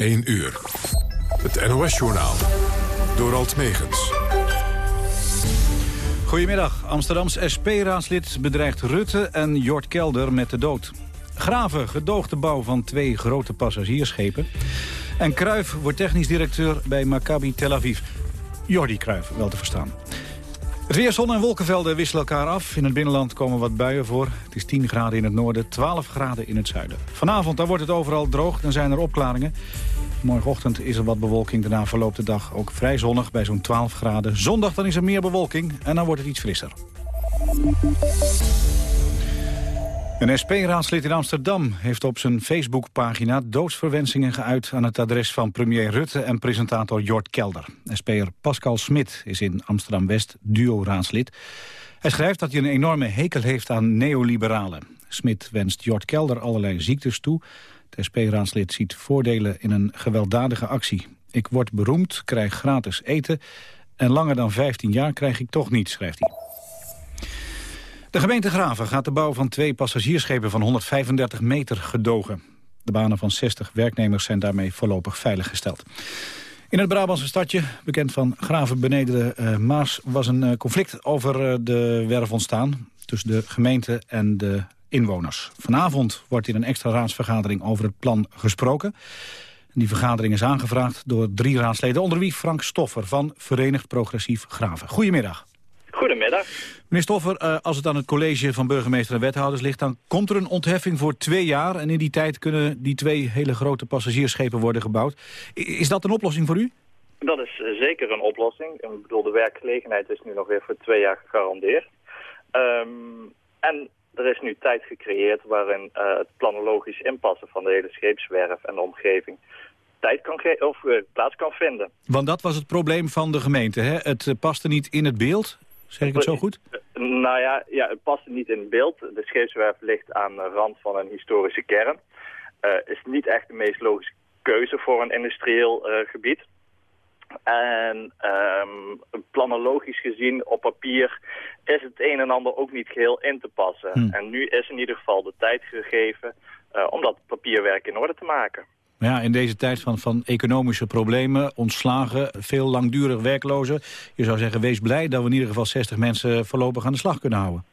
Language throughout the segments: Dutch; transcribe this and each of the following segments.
1 uur. Het NOS-journaal. Door Alt Megens. Goedemiddag. Amsterdams SP-raadslid bedreigt Rutte en Jort Kelder met de dood. Graven gedoogde bouw van twee grote passagiersschepen. En Kruif wordt technisch directeur bij Maccabi Tel Aviv. Jordi Kruif, wel te verstaan. Het en wolkenvelden wisselen elkaar af. In het binnenland komen wat buien voor. Het is 10 graden in het noorden, 12 graden in het zuiden. Vanavond dan wordt het overal droog, dan zijn er opklaringen. Morgenochtend is er wat bewolking, daarna verloopt de dag ook vrij zonnig bij zo'n 12 graden. Zondag dan is er meer bewolking en dan wordt het iets frisser. Een SP-raadslid in Amsterdam heeft op zijn Facebookpagina doodsverwensingen geuit aan het adres van premier Rutte en presentator Jort Kelder. SP'er Pascal Smit is in Amsterdam-West duo-raadslid. Hij schrijft dat hij een enorme hekel heeft aan neoliberalen. Smit wenst Jort Kelder allerlei ziektes toe. Het SP-raadslid ziet voordelen in een gewelddadige actie. Ik word beroemd, krijg gratis eten en langer dan 15 jaar krijg ik toch niet, schrijft hij. De gemeente Graven gaat de bouw van twee passagiersschepen van 135 meter gedogen. De banen van 60 werknemers zijn daarmee voorlopig veiliggesteld. In het Brabantse stadje, bekend van Graven beneden de uh, Maas... was een uh, conflict over uh, de werf ontstaan tussen de gemeente en de inwoners. Vanavond wordt in een extra raadsvergadering over het plan gesproken. Die vergadering is aangevraagd door drie raadsleden... onder wie Frank Stoffer van Verenigd Progressief Graven. Goedemiddag. Goedemiddag. Meneer Stoffer, uh, als het aan het college van burgemeester en wethouders ligt... dan komt er een ontheffing voor twee jaar... en in die tijd kunnen die twee hele grote passagiersschepen worden gebouwd. Is dat een oplossing voor u? Dat is zeker een oplossing. Ik bedoel, de werkgelegenheid is nu nog weer voor twee jaar gegarandeerd. Um, en er is nu tijd gecreëerd waarin uh, het planologisch inpassen van de hele scheepswerf en de omgeving tijd kan of uh, plaats kan vinden. Want dat was het probleem van de gemeente, hè? Het paste niet in het beeld. Zeg ik het zo goed? Nou ja, ja het past niet in beeld. De scheepswerf ligt aan de rand van een historische kern. Is niet echt de meest logische keuze voor een industrieel gebied. En um, planologisch gezien op papier is het een en ander ook niet geheel in te passen. Hmm. En nu is in ieder geval de tijd gegeven uh, om dat papierwerk in orde te maken. Ja, in deze tijd van, van economische problemen, ontslagen, veel langdurig werklozen. Je zou zeggen, wees blij dat we in ieder geval 60 mensen voorlopig aan de slag kunnen houden.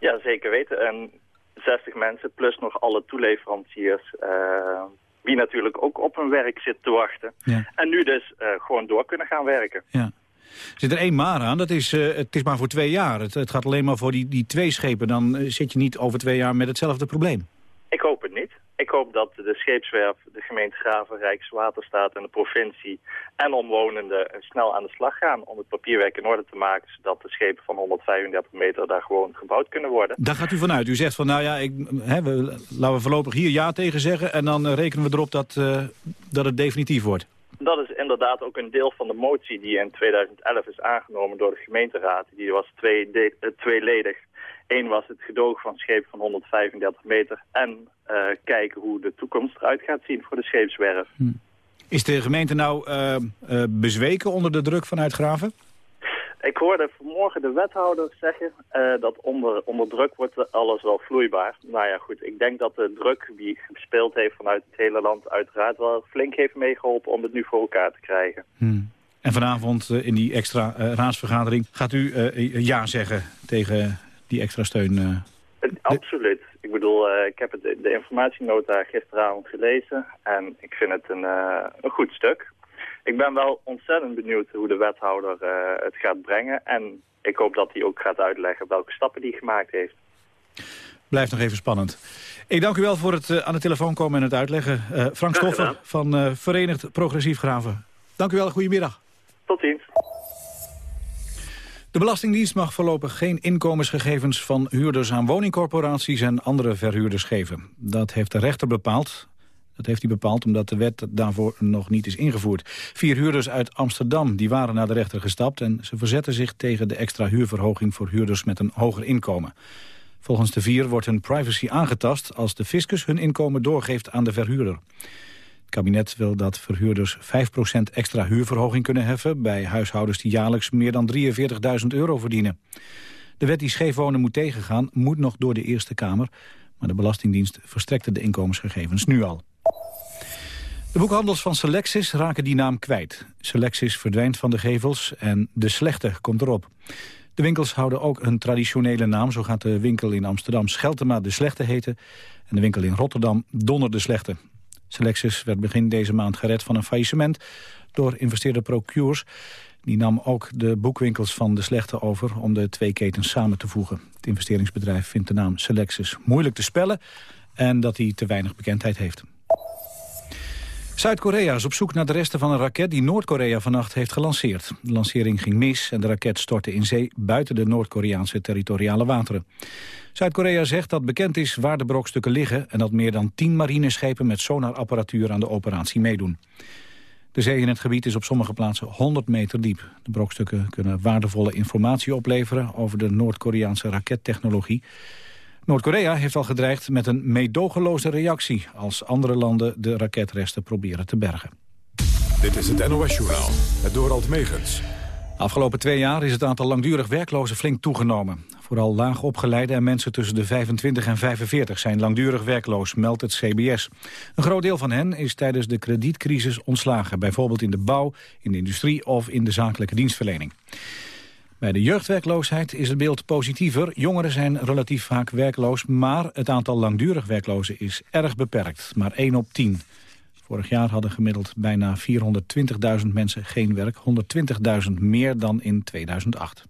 Ja, zeker weten. En 60 mensen plus nog alle toeleveranciers... Uh, die natuurlijk ook op hun werk zitten te wachten. Ja. En nu dus uh, gewoon door kunnen gaan werken. Ja. Er zit er één maar aan, dat is, uh, het is maar voor twee jaar. Het, het, gaat alleen maar voor die, die twee schepen. Dan zit je niet over twee jaar met hetzelfde probleem. Ik hoop het niet. Ik hoop dat de scheepswerf, de gemeente Graven, Rijkswaterstaat en de provincie en omwonenden snel aan de slag gaan om het papierwerk in orde te maken, zodat de schepen van 135 meter daar gewoon gebouwd kunnen worden. Daar gaat u vanuit. U zegt van nou ja, ik, hè, we, laten we voorlopig hier ja tegen zeggen en dan rekenen we erop dat, uh, dat het definitief wordt. Dat is inderdaad ook een deel van de motie die in 2011 is aangenomen door de gemeenteraad. Die was twee uh, tweeledig. Eén was het gedoog van schepen van 135 meter en uh, kijken hoe de toekomst eruit gaat zien voor de scheepswerf. Hm. Is de gemeente nou uh, uh, bezweken onder de druk vanuit Graven? Ik hoorde vanmorgen de wethouder zeggen dat onder, onder druk wordt alles wel vloeibaar. Nou ja, goed. Ik denk dat de druk die gespeeld heeft vanuit het hele land uiteraard wel flink heeft meegeholpen om het nu voor elkaar te krijgen. Hm. En vanavond in die extra raadsvergadering gaat u ja zeggen tegen die extra steun? Absoluut. Ik bedoel, uh, ik heb het, de informatienota gisteravond gelezen en ik vind het een, uh, een goed stuk. Ik ben wel ontzettend benieuwd hoe de wethouder het gaat brengen. En ik hoop dat hij ook gaat uitleggen welke stappen hij gemaakt heeft. Blijft nog even spannend. Ik dank u wel voor het aan de telefoon komen en het uitleggen. Frank Stoffer van Verenigd Progressief Graven. Dank u wel, goedemiddag. Tot ziens. De Belastingdienst mag voorlopig geen inkomensgegevens van huurders aan woningcorporaties en andere verhuurders geven. Dat heeft de rechter bepaald. Dat heeft hij bepaald omdat de wet daarvoor nog niet is ingevoerd. Vier huurders uit Amsterdam die waren naar de rechter gestapt... en ze verzetten zich tegen de extra huurverhoging voor huurders met een hoger inkomen. Volgens de vier wordt hun privacy aangetast als de fiscus hun inkomen doorgeeft aan de verhuurder. Kabinet wil dat verhuurders 5% extra huurverhoging kunnen heffen... bij huishoudens die jaarlijks meer dan 43.000 euro verdienen. De wet die scheefwonen moet tegengaan moet nog door de Eerste Kamer... maar de Belastingdienst verstrekte de inkomensgegevens nu al. De boekhandels van Selectis raken die naam kwijt. Selectis verdwijnt van de gevels en De Slechte komt erop. De winkels houden ook een traditionele naam. Zo gaat de winkel in Amsterdam Scheltema De Slechte heten... en de winkel in Rotterdam Donner De Slechte. Selectis werd begin deze maand gered van een faillissement... door investeerder Procures. Die nam ook de boekwinkels van De Slechte over... om de twee ketens samen te voegen. Het investeringsbedrijf vindt de naam Selectis moeilijk te spellen... en dat hij te weinig bekendheid heeft. Zuid-Korea is op zoek naar de resten van een raket die Noord-Korea vannacht heeft gelanceerd. De lancering ging mis en de raket stortte in zee buiten de Noord-Koreaanse territoriale wateren. Zuid-Korea zegt dat bekend is waar de brokstukken liggen... en dat meer dan tien marineschepen met sonarapparatuur aan de operatie meedoen. De zee in het gebied is op sommige plaatsen 100 meter diep. De brokstukken kunnen waardevolle informatie opleveren over de Noord-Koreaanse rakettechnologie. Noord-Korea heeft al gedreigd met een meedogenloze reactie... als andere landen de raketresten proberen te bergen. Dit is het NOS-journaal, het Dorald Megens. Afgelopen twee jaar is het aantal langdurig werklozen flink toegenomen. Vooral laag opgeleide en mensen tussen de 25 en 45 zijn langdurig werkloos, meldt het CBS. Een groot deel van hen is tijdens de kredietcrisis ontslagen. Bijvoorbeeld in de bouw, in de industrie of in de zakelijke dienstverlening. Bij de jeugdwerkloosheid is het beeld positiever. Jongeren zijn relatief vaak werkloos, maar het aantal langdurig werklozen is erg beperkt. Maar 1 op 10. Vorig jaar hadden gemiddeld bijna 420.000 mensen geen werk. 120.000 meer dan in 2008.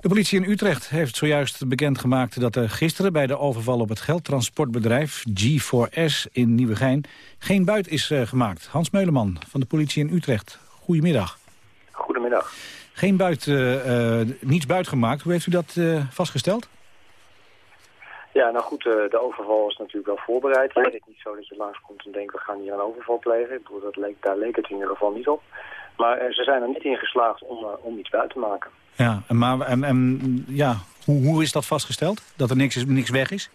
De politie in Utrecht heeft zojuist bekendgemaakt dat er gisteren bij de overval op het geldtransportbedrijf G4S in Nieuwegein geen buit is eh, gemaakt. Hans Meuleman van de politie in Utrecht. Goedemiddag. Goedemiddag. Geen buit, uh, niets buitgemaakt. Hoe heeft u dat uh, vastgesteld? Ja, nou goed, de overval is natuurlijk wel voorbereid. Het is niet zo dat je langskomt en denkt, we gaan hier een overval plegen. Ik bedoel, dat leek, daar leek het in ieder geval niet op. Maar ze zijn er niet in geslaagd om, om iets buiten te maken. Ja, maar en, en, ja, hoe, hoe is dat vastgesteld? Dat er niks, niks weg is?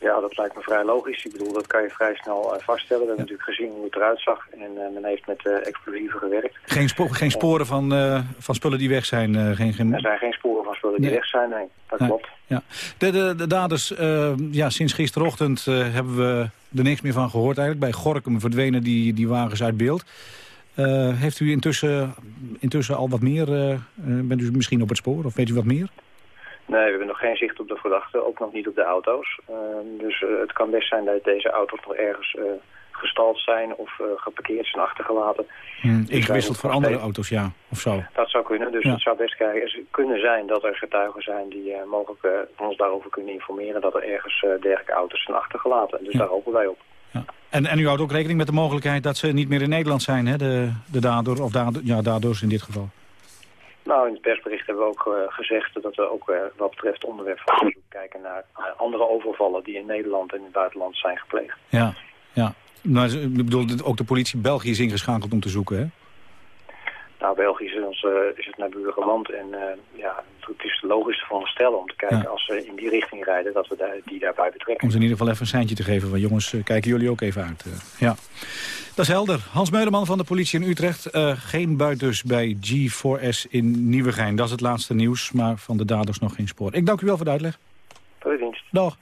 Ja, dat lijkt me vrij logisch. Ik bedoel, dat kan je vrij snel uh, vaststellen. We hebben natuurlijk gezien hoe het eruit zag. En uh, men heeft met uh, explosieven gewerkt. Geen, spo geen sporen van, van spullen die weg zijn? geen, geen... Er zijn geen sporen van spullen die weg zijn, nee. Dat klopt. Ja. De, de, de daders, ja, sinds gisterochtend hebben we er niks meer van gehoord eigenlijk. Bij Gorkum verdwenen die, die wagens uit beeld. heeft u intussen, intussen al wat meer, bent u misschien op het spoor of weet u wat meer? Nee, we hebben nog geen zicht op de verdachte, ook nog niet op de auto's. Ehm, dus uh, het kan best zijn dat deze auto's nog ergens uh, gestald zijn of uh, geparkeerd zijn achtergelaten. Hmm, ingewisseld voor andere auto's, ja, of zo. Dat zou kunnen, dus het zou best kunnen zijn dat er getuigen zijn die mogelijk ons daarover kunnen informeren dat er ergens dergelijke auto's zijn achtergelaten. Dus daar hopen wij op. Ja. En, en u houdt ook rekening met de mogelijkheid dat ze niet meer in Nederland zijn, hè, de, de dader, of dader, ja, daders in dit geval? Nou, in het persbericht hebben we ook uh, gezegd dat we ook uh, wat betreft onderwerp van onderzoek kijken naar uh, andere overvallen die in Nederland en in het buitenland zijn gepleegd. Ja, ja. Nou, ik bedoel, ook de politie België is ingeschakeld om te zoeken, hè? Nou, België is, ons, is het naburige land en ja, het is logisch te veronderstellen om te kijken ja. als ze in die richting rijden, dat we daar, die daarbij betrekken. Om ze in ieder geval even een seintje te geven van jongens, kijken jullie ook even uit. ja. Dat is helder. Hans Meuleman van de politie in Utrecht. Uh, geen buit dus bij G4S in Nieuwegein. Dat is het laatste nieuws, maar van de daders nog geen spoor. Ik dank u wel voor de uitleg. Tot dienst. Dag.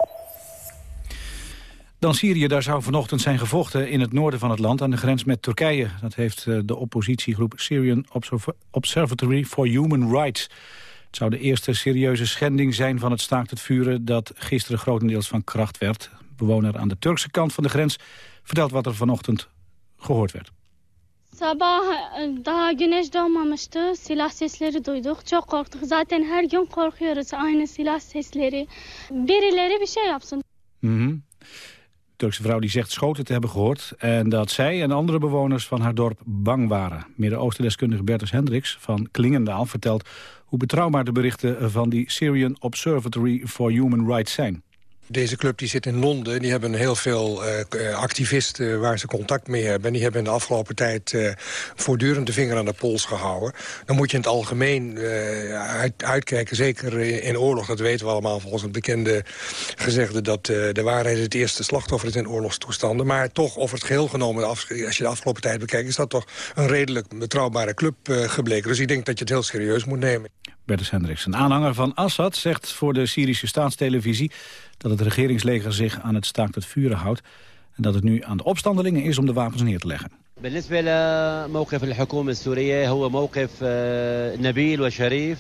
Dan Syrië, daar zou vanochtend zijn gevochten in het noorden van het land... aan de grens met Turkije. Dat heeft de oppositiegroep Syrian Observatory for Human Rights. Het zou de eerste serieuze schending zijn van het staakt het vuren... dat gisteren grotendeels van kracht werd. Bewoner aan de Turkse kant van de grens vertelt wat er vanochtend gehoord werd. Sabah daha güneş doğmamıştı. Silah sesleri duyduk. Çok korktuk. Zaten her gün korkuyoruz. Aynı silah sesleri. Birileri bir şey yapsın. Mm -hmm. Turkse vrouw die zegt schoten te hebben gehoord... en dat zij en andere bewoners van haar dorp bang waren. Midden-Oosten-deskundige Bertus Hendricks van Klingendaal vertelt... hoe betrouwbaar de berichten van die Syrian Observatory for Human Rights zijn. Deze club die zit in Londen. Die hebben heel veel uh, activisten waar ze contact mee hebben. En die hebben in de afgelopen tijd uh, voortdurend de vinger aan de pols gehouden. Dan moet je in het algemeen uit, uitkijken. Zeker in oorlog, dat weten we allemaal volgens een bekende gezegde... dat de waarheid het eerste slachtoffer is in oorlogstoestanden. Maar toch, over het geheel genomen, als je de afgelopen tijd bekijkt... is dat toch een redelijk betrouwbare club gebleken. Dus ik denk dat je het heel serieus moet nemen. Bertus Hendricks, een aanhanger van Assad, zegt voor de Syrische staatstelevisie dat het regeringsleger zich aan het staakt het vuren houdt. En dat het nu aan de opstandelingen is om de wapens neer te leggen. بالنسبة لموقف الحكومة السورية هو موقف نبيل وشريف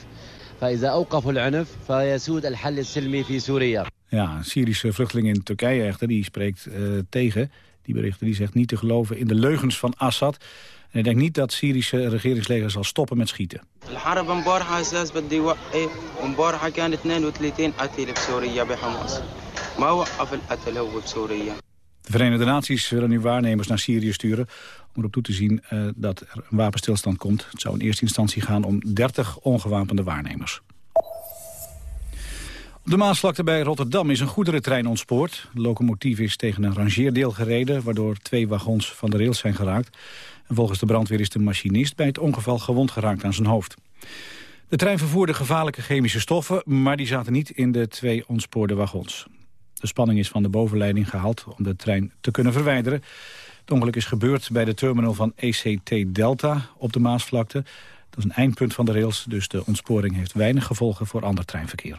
فإذا أوقفوا العنف فيسود الحل السلمي في سوريا. Ja, een Syrische vluchteling in Turkije echter, die spreekt uh, tegen. Die berichten die zegt niet te geloven in de leugens van Assad. En ik denk niet dat Syrische regeringsleger zal stoppen met schieten. De Verenigde Naties willen nu waarnemers naar Syrië sturen... om erop toe te zien eh, dat er een wapenstilstand komt. Het zou in eerste instantie gaan om 30 ongewapende waarnemers. Op de Maasvlakte bij Rotterdam is een goederentrein ontspoord. De locomotief is tegen een rangeerdeel gereden... waardoor twee wagons van de rails zijn geraakt. En volgens de brandweer is de machinist bij het ongeval gewond geraakt aan zijn hoofd. De trein vervoerde gevaarlijke chemische stoffen... maar die zaten niet in de twee ontspoorde wagons. De spanning is van de bovenleiding gehaald om de trein te kunnen verwijderen. Het ongeluk is gebeurd bij de terminal van ECT Delta op de Maasvlakte. Dat is een eindpunt van de rails, dus de ontsporing heeft weinig gevolgen voor ander treinverkeer.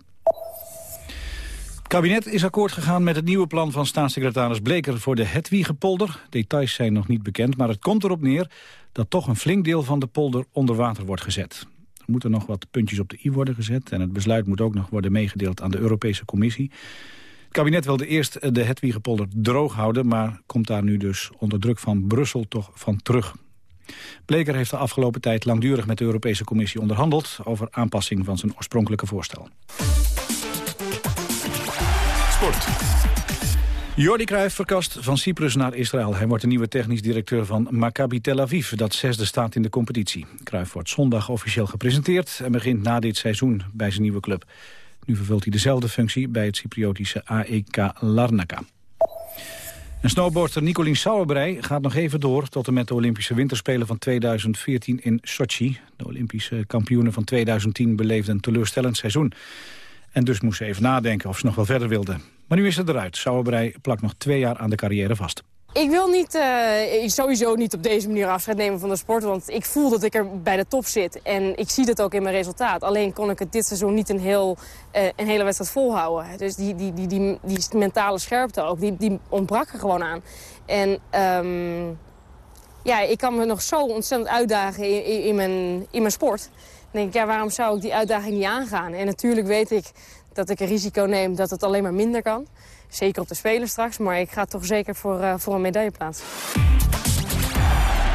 Kabinet is akkoord gegaan met het nieuwe plan van staatssecretaris Bleker voor de Hetwiegepolder. Details zijn nog niet bekend, maar het komt erop neer dat toch een flink deel van de polder onder water wordt gezet. Er moeten nog wat puntjes op de i worden gezet en het besluit moet ook nog worden meegedeeld aan de Europese Commissie. Het kabinet wilde eerst de Hetwiegepolder droog houden... maar komt daar nu dus onder druk van Brussel toch van terug. Bleker heeft de afgelopen tijd langdurig met de Europese Commissie onderhandeld... over aanpassing van zijn oorspronkelijke voorstel. Jordi Cruijff verkast van Cyprus naar Israël. Hij wordt de nieuwe technisch directeur van Maccabi Tel Aviv... dat zesde staat in de competitie. Cruijff wordt zondag officieel gepresenteerd... en begint na dit seizoen bij zijn nieuwe club. Nu vervult hij dezelfde functie bij het Cypriotische AEK Larnaca. En snowboarder Nicolien Sauerbrei gaat nog even door... tot en met de Olympische Winterspelen van 2014 in Sochi. De Olympische kampioenen van 2010 beleefden een teleurstellend seizoen. En dus moest ze even nadenken of ze nog wel verder wilde. Maar nu is het eruit. Sauerbrei plakt nog twee jaar aan de carrière vast. Ik wil niet, uh, sowieso niet op deze manier afscheid nemen van de sport. Want ik voel dat ik er bij de top zit. En ik zie dat ook in mijn resultaat. Alleen kon ik het dit seizoen niet een, heel, uh, een hele wedstrijd volhouden. Dus die, die, die, die, die mentale scherpte ook, die, die ontbrak er gewoon aan. En um, ja, ik kan me nog zo ontzettend uitdagen in, in, mijn, in mijn sport. Denk ik, ja, waarom zou ik die uitdaging niet aangaan? En natuurlijk weet ik dat ik een risico neem dat het alleen maar minder kan. Zeker op de Spelen straks, maar ik ga toch zeker voor, uh, voor een medailleplaats.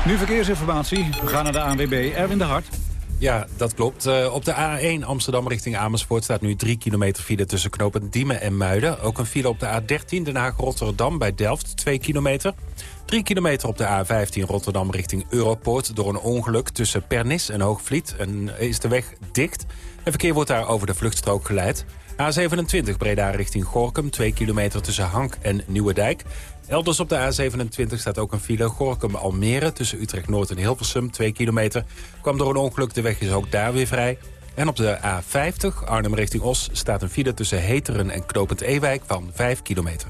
Nu verkeersinformatie. We gaan naar de ANWB. Erwin de Hart. Ja, dat klopt. Uh, op de A1 Amsterdam richting Amersfoort staat nu 3 kilometer file tussen knopen Diemen en Muiden. Ook een file op de A13 Den Haag-Rotterdam bij Delft, 2 kilometer. 3 kilometer op de A15 Rotterdam richting Europoort. Door een ongeluk tussen Pernis en Hoogvliet en is de weg dicht. En verkeer wordt daar over de vluchtstrook geleid. A27 Breda richting Gorkum, 2 kilometer tussen Hank en Nieuwedijk. Elders op de A27 staat ook een file Gorkum-Almere... tussen Utrecht-Noord en Hilversum, 2 kilometer. Kwam door een ongeluk, de weg is ook daar weer vrij. En op de A50 Arnhem richting Os staat een file tussen Heteren en Knopend Ewijk van 5 kilometer.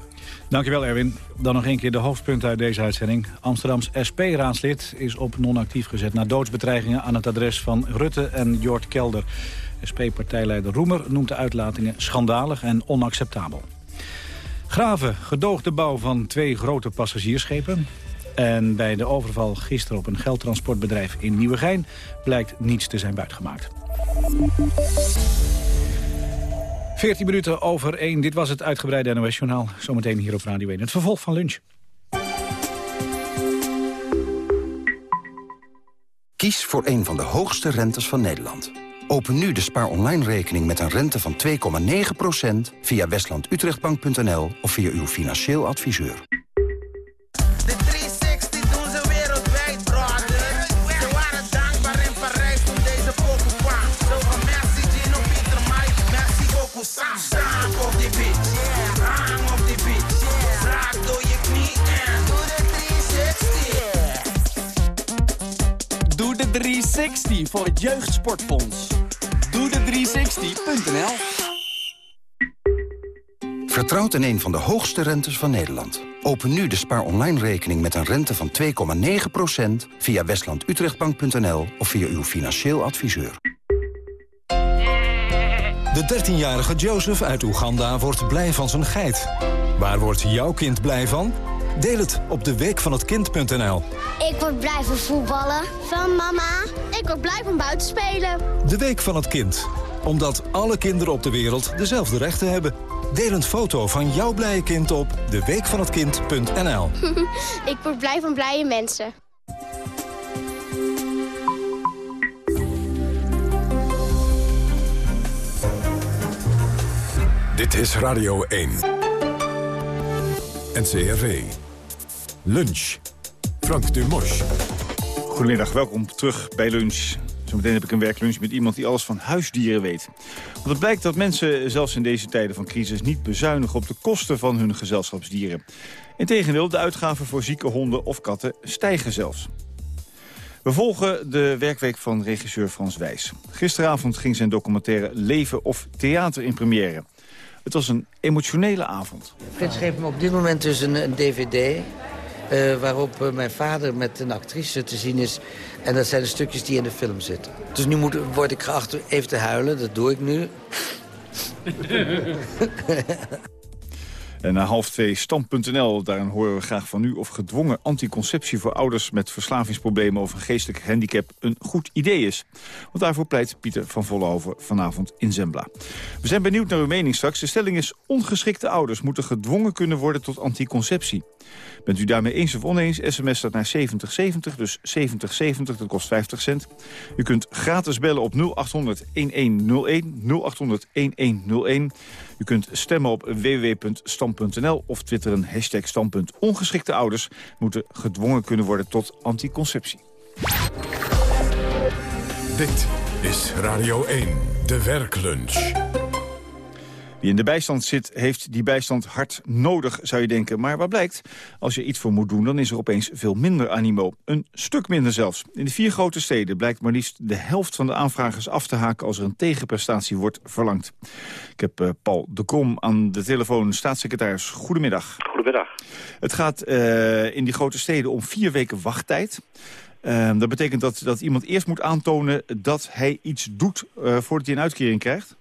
Dankjewel Erwin. Dan nog een keer de hoofdpunten uit deze uitzending. Amsterdams SP-raadslid is op non-actief gezet... na doodsbedreigingen aan het adres van Rutte en Jort Kelder. SP-partijleider Roemer noemt de uitlatingen schandalig en onacceptabel. Graven gedoogde bouw van twee grote passagiersschepen. En bij de overval gisteren op een geldtransportbedrijf in Nieuwegein... blijkt niets te zijn buitgemaakt. 14 minuten over 1. Dit was het uitgebreide NOS-journaal. Zometeen hier op Radio 1. Het vervolg van lunch. Kies voor een van de hoogste rentes van Nederland. Open nu de Spaar Online rekening met een rente van 2,9% via westlandutrechtbank.nl of via uw financieel adviseur. 360 voor het Jeugdsportfonds. Doe de 360.nl Vertrouwt in een van de hoogste rentes van Nederland. Open nu de Spaar Online rekening met een rente van 2,9% via westlandutrechtbank.nl of via uw financieel adviseur. De 13-jarige Joseph uit Oeganda wordt blij van zijn geit. Waar wordt jouw kind blij van? Deel het op deweekvanhetkind.nl. Ik word blij van voetballen. Van mama. Ik word blij van buiten spelen. De Week van het Kind. Omdat alle kinderen op de wereld dezelfde rechten hebben. Deel een foto van jouw blije kind op deweekvanhetkind.nl. ik word blij van blije mensen. Dit is Radio 1. NCRV. Lunch. Frank Dumos. Goedemiddag, welkom terug bij Lunch. Zometeen heb ik een werklunch met iemand die alles van huisdieren weet. Want het blijkt dat mensen zelfs in deze tijden van crisis niet bezuinigen op de kosten van hun gezelschapsdieren. Integendeel, de uitgaven voor zieke honden of katten stijgen zelfs. We volgen de werkweek van regisseur Frans Wijs. Gisteravond ging zijn documentaire Leven of Theater in première. Het was een emotionele avond. Frits geeft me op dit moment dus een, een dvd... Uh, waarop uh, mijn vader met een actrice te zien is. En dat zijn de stukjes die in de film zitten. Dus nu moet, word ik geacht even te huilen. Dat doe ik nu. En na half twee stand.nl, daarin horen we graag van u... of gedwongen anticonceptie voor ouders met verslavingsproblemen... of een geestelijk handicap een goed idee is. Want daarvoor pleit Pieter van Vollenhoven vanavond in Zembla. We zijn benieuwd naar uw mening straks. De stelling is, ongeschikte ouders moeten gedwongen kunnen worden tot anticonceptie. Bent u daarmee eens of oneens, sms dat naar 7070, dus 7070, dat kost 50 cent. U kunt gratis bellen op 0800-1101, 0800-1101. U kunt stemmen op www.stam.nl of twitteren hashtag. Ongeschikte ouders moeten gedwongen kunnen worden tot anticonceptie. Dit is Radio 1, de werklunch. Wie in de bijstand zit, heeft die bijstand hard nodig, zou je denken. Maar wat blijkt? Als je iets voor moet doen, dan is er opeens veel minder animo. Een stuk minder zelfs. In de vier grote steden blijkt maar liefst de helft van de aanvragers af te haken... als er een tegenprestatie wordt verlangd. Ik heb uh, Paul de Kom aan de telefoon, staatssecretaris. Goedemiddag. Goedemiddag. Het gaat uh, in die grote steden om vier weken wachttijd. Uh, dat betekent dat, dat iemand eerst moet aantonen dat hij iets doet uh, voordat hij een uitkering krijgt?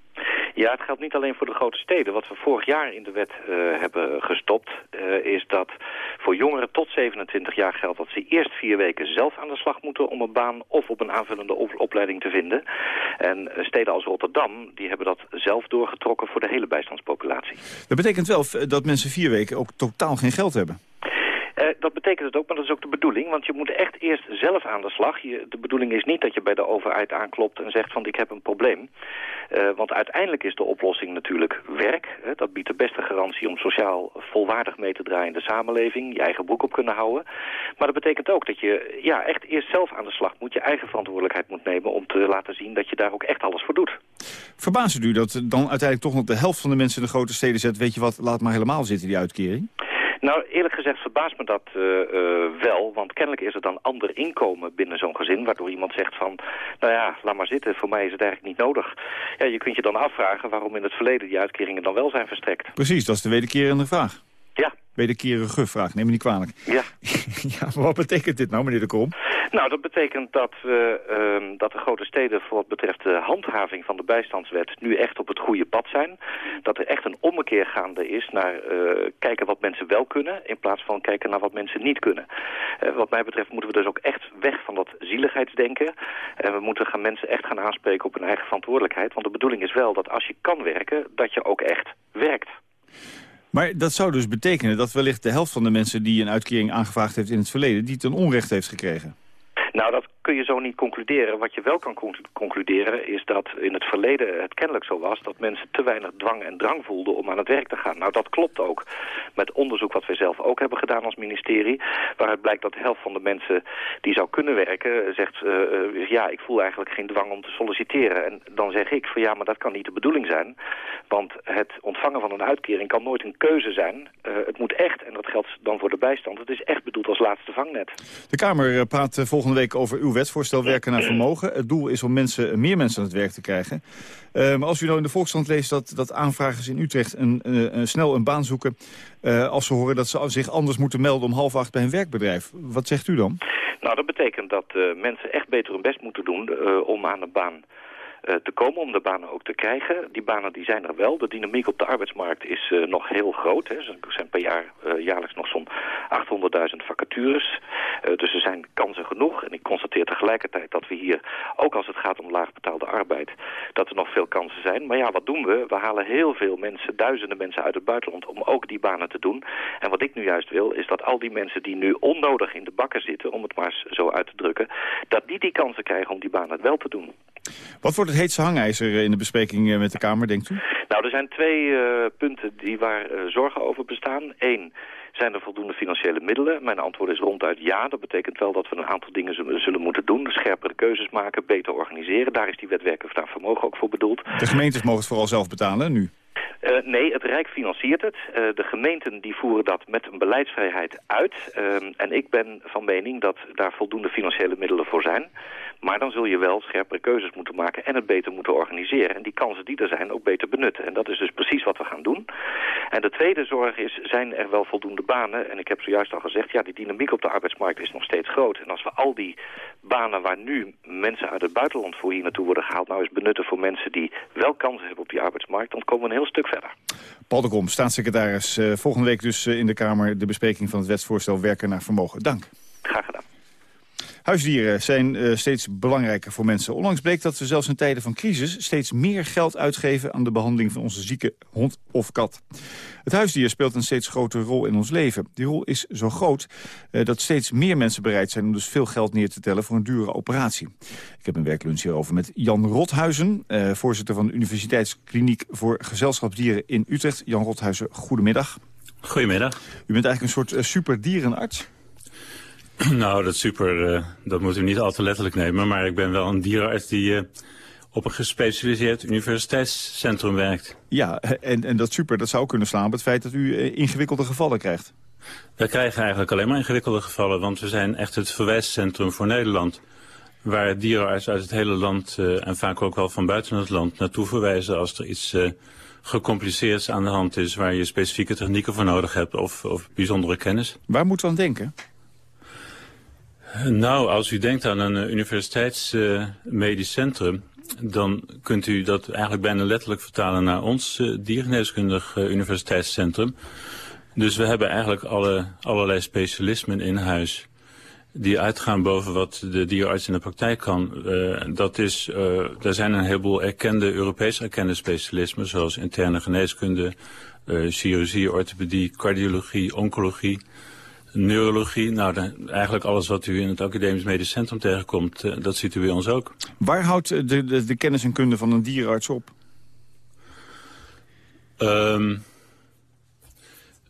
Ja, het geldt niet alleen voor de grote steden. Wat we vorig jaar in de wet uh, hebben gestopt... Uh, is dat voor jongeren tot 27 jaar geldt... dat ze eerst vier weken zelf aan de slag moeten... om een baan of op een aanvullende op opleiding te vinden. En uh, steden als Rotterdam die hebben dat zelf doorgetrokken... voor de hele bijstandspopulatie. Dat betekent wel dat mensen vier weken ook totaal geen geld hebben. Uh, dat betekent het ook, maar dat is ook de bedoeling. Want je moet echt eerst zelf aan de slag. Je, de bedoeling is niet dat je bij de overheid aanklopt en zegt van ik heb een probleem. Uh, want uiteindelijk is de oplossing natuurlijk werk. Hè. Dat biedt de beste garantie om sociaal volwaardig mee te draaien in de samenleving. Je eigen broek op kunnen houden. Maar dat betekent ook dat je ja, echt eerst zelf aan de slag moet. Je eigen verantwoordelijkheid moet nemen om te laten zien dat je daar ook echt alles voor doet. Verbaast het u dat dan uiteindelijk toch nog de helft van de mensen in de grote steden zet... weet je wat, laat maar helemaal zitten die uitkering? Nou, eerlijk gezegd verbaast me dat uh, uh, wel. Want kennelijk is er dan ander inkomen binnen zo'n gezin... waardoor iemand zegt van, nou ja, laat maar zitten. Voor mij is het eigenlijk niet nodig. Ja, je kunt je dan afvragen waarom in het verleden die uitkeringen dan wel zijn verstrekt. Precies, dat is de wederkerende vraag. Ja. Wederkerige vraag, neem me niet kwalijk. Ja. ja, maar wat betekent dit nou, meneer de Krom? Nou, dat betekent dat, we, uh, dat de grote steden voor wat betreft de handhaving van de bijstandswet nu echt op het goede pad zijn. Dat er echt een ommekeer gaande is naar uh, kijken wat mensen wel kunnen in plaats van kijken naar wat mensen niet kunnen. Uh, wat mij betreft moeten we dus ook echt weg van dat zieligheidsdenken. En we moeten gaan mensen echt gaan aanspreken op hun eigen verantwoordelijkheid. Want de bedoeling is wel dat als je kan werken, dat je ook echt werkt. Maar dat zou dus betekenen dat wellicht de helft van de mensen die een uitkering aangevraagd heeft in het verleden, die ten onrecht heeft gekregen. Nou, dat kun je zo niet concluderen. Wat je wel kan concluderen is dat in het verleden het kennelijk zo was... dat mensen te weinig dwang en drang voelden om aan het werk te gaan. Nou, dat klopt ook met onderzoek wat wij zelf ook hebben gedaan als ministerie... waaruit blijkt dat de helft van de mensen die zou kunnen werken... zegt, uh, uh, ja, ik voel eigenlijk geen dwang om te solliciteren. En dan zeg ik van ja, maar dat kan niet de bedoeling zijn. Want het ontvangen van een uitkering kan nooit een keuze zijn. Uh, het moet echt, en dat geldt dan voor de bijstand... het is echt bedoeld als laatste vangnet. De Kamer praat volgende week over uw wetsvoorstel werken naar vermogen. Het doel is om mensen, meer mensen aan het werk te krijgen. Uh, maar als u nou in de Volkskrant leest dat, dat aanvragers in Utrecht een, uh, snel een baan zoeken... als ze horen dat ze zich anders moeten melden om half acht bij een werkbedrijf. Wat zegt u dan? Nou, dat betekent dat mensen echt beter hun best moeten doen om aan een baan eh, te komen, om de banen ook te krijgen. Die banen die zijn er wel. De dynamiek op de arbeidsmarkt is eh, nog heel groot. Hè. Er zijn per jaar eh, jaarlijks nog zo'n 800.000 vacatures. Dus er zijn kansen genoeg. En ik constateer tegelijkertijd dat we hier, ook als het gaat om laagbetaalde arbeid, dat er nog veel kansen zijn. Maar ja, wat doen we? We halen heel veel mensen, duizenden mensen uit het buitenland om ook die banen te doen. En wat ik nu juist wil, is dat al die mensen die nu onnodig in de bakken zitten, om het maar zo uit te drukken, dat die die kansen krijgen om die banen wel te doen. Wat wordt het heetste hangijzer in de bespreking met de Kamer, denkt u? Nou, er zijn twee uh, punten die waar uh, zorgen over bestaan. Eén, zijn er voldoende financiële middelen? Mijn antwoord is ronduit ja. Dat betekent wel dat we een aantal dingen zullen, moeten doen. Scherpere keuzes maken, beter organiseren. Daar is die wet werken daar vermogen ook voor bedoeld. De gemeentes mogen het vooral zelf betalen nu? Uh, nee, het Rijk financiert het. Uh, de gemeenten die voeren dat met een beleidsvrijheid uit. Uh, en ik ben van mening dat daar voldoende financiële middelen voor zijn. Maar dan zul je wel scherpere keuzes moeten maken en het beter moeten organiseren. En die kansen die er zijn ook beter benutten. En dat is dus precies wat we gaan doen. En de tweede zorg is, zijn er wel voldoende banen? En ik heb zojuist al gezegd, ja, die dynamiek op de arbeidsmarkt is nog steeds groot. En als we al die banen waar nu mensen uit het buitenland voor hier naartoe worden gehaald... nou eens benutten voor mensen die wel kansen hebben op die arbeidsmarkt... dan komen we een heel stuk verder. Paul de Kom, staatssecretaris. Uh, volgende week dus uh, in de Kamer de bespreking van het wetsvoorstel Werken naar Vermogen. Dank. Graag gedaan. Huisdieren zijn uh, steeds belangrijker voor mensen. Onlangs bleek dat we zelfs in tijden van crisis steeds meer geld uitgeven aan de behandeling van onze zieke hond of kat. Het huisdier speelt een steeds grotere rol in ons leven. Die rol is zo groot uh, dat steeds meer mensen bereid zijn om dus veel geld neer te tellen voor een dure operatie. Ik heb een werklunch hierover met Jan Rothuizen, uh, voorzitter van de Universiteitskliniek voor Gezelschapsdieren in Utrecht. Jan Rothuizen, goedemiddag. Goedemiddag. U bent eigenlijk een soort superdierenarts. Nou, dat super, uh, dat moet u niet al te letterlijk nemen. Maar ik ben wel een dierenarts die uh, op een gespecialiseerd universiteitscentrum werkt. Ja, en, en dat super, dat zou kunnen slaan op het feit dat u uh, ingewikkelde gevallen krijgt. We krijgen eigenlijk alleen maar ingewikkelde gevallen, want we zijn echt het verwijscentrum voor Nederland. Waar dierenartsen uit het hele land, en vaak ook wel van buiten het land, naartoe verwijzen als er iets gecompliceerds aan de hand is... waar je specifieke technieken voor nodig hebt of, of bijzondere kennis. Waar moeten we aan denken? Nou, als u denkt aan een universiteitsmedisch uh, centrum... dan kunt u dat eigenlijk bijna letterlijk vertalen naar ons uh, diergeneeskundig uh, universiteitscentrum. Dus we hebben eigenlijk alle, allerlei specialismen in huis... die uitgaan boven wat de dierenarts in de praktijk kan. dat is, er zijn een heleboel erkende, Europees erkende specialismen... zoals interne geneeskunde, chirurgie, orthopedie, cardiologie, oncologie neurologie. Nou, de, eigenlijk alles wat u in het academisch medisch centrum tegenkomt, uh, dat ziet u bij ons ook. Waar houdt de, de, de kennis en kunde van een dierenarts op? Um,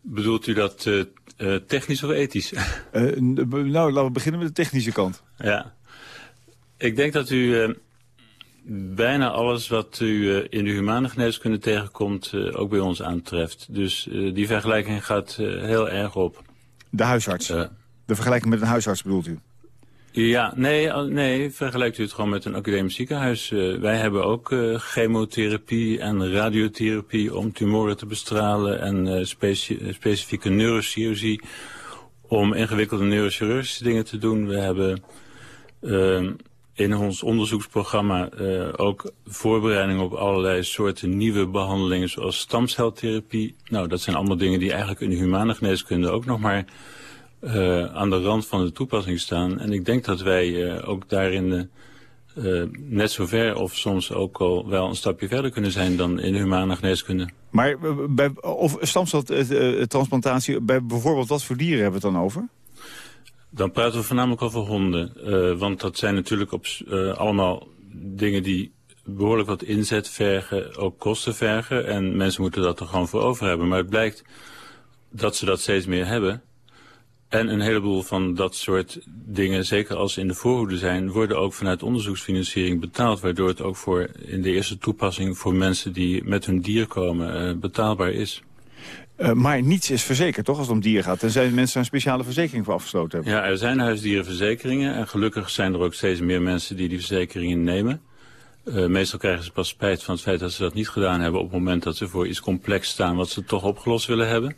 bedoelt u dat uh, uh, technisch of ethisch? nou, laten we beginnen met de technische kant. Ja. Ik denk dat u bijna alles wat u in de humane geneeskunde tegenkomt ook bij ons aantreft. Dus die vergelijking gaat heel erg op. De huisarts? Uh, de vergelijking met een huisarts bedoelt u? Ja, nee, nee, vergelijkt u het gewoon met een academisch ziekenhuis. Uh, wij hebben ook uh, chemotherapie en radiotherapie om tumoren te bestralen... en speci specifieke neurochirurgie om ingewikkelde neurochirurgische dingen te doen. We hebben in ons onderzoeksprogramma ook voorbereiding op allerlei soorten nieuwe behandelingen... zoals stamceltherapie. Nou, dat zijn allemaal dingen die eigenlijk in de humane geneeskunde ook nog maar uh, aan de rand van de toepassing staan. En ik denk dat wij uh, ook daarin net zo ver of soms ook al wel een stapje verder kunnen zijn dan in de humane geneeskunde. Maar bij, of stamceltransplantatie, bij bijvoorbeeld wat voor dieren hebben we het dan over? Dan praten we voornamelijk over honden. want dat zijn natuurlijk op, allemaal dingen die behoorlijk wat inzet vergen, ook kosten vergen. En mensen moeten dat er gewoon voor over hebben. Maar het blijkt dat ze dat steeds meer hebben. En een heleboel van dat soort dingen, zeker als ze in de voorhoede zijn... worden ook vanuit onderzoeksfinanciering betaald... waardoor het ook voor in de eerste toepassing voor mensen die met hun dier komen uh, betaalbaar is. Uh, maar niets is verzekerd, toch, als het om dieren gaat? Tenzij mensen een speciale verzekering voor afgesloten hebben. Ja, er zijn huisdierenverzekeringen. En gelukkig zijn er ook steeds meer mensen die die verzekeringen nemen. Uh, meestal krijgen ze pas spijt van het feit dat ze dat niet gedaan hebben... op het moment dat ze voor iets complex staan wat ze toch opgelost willen hebben.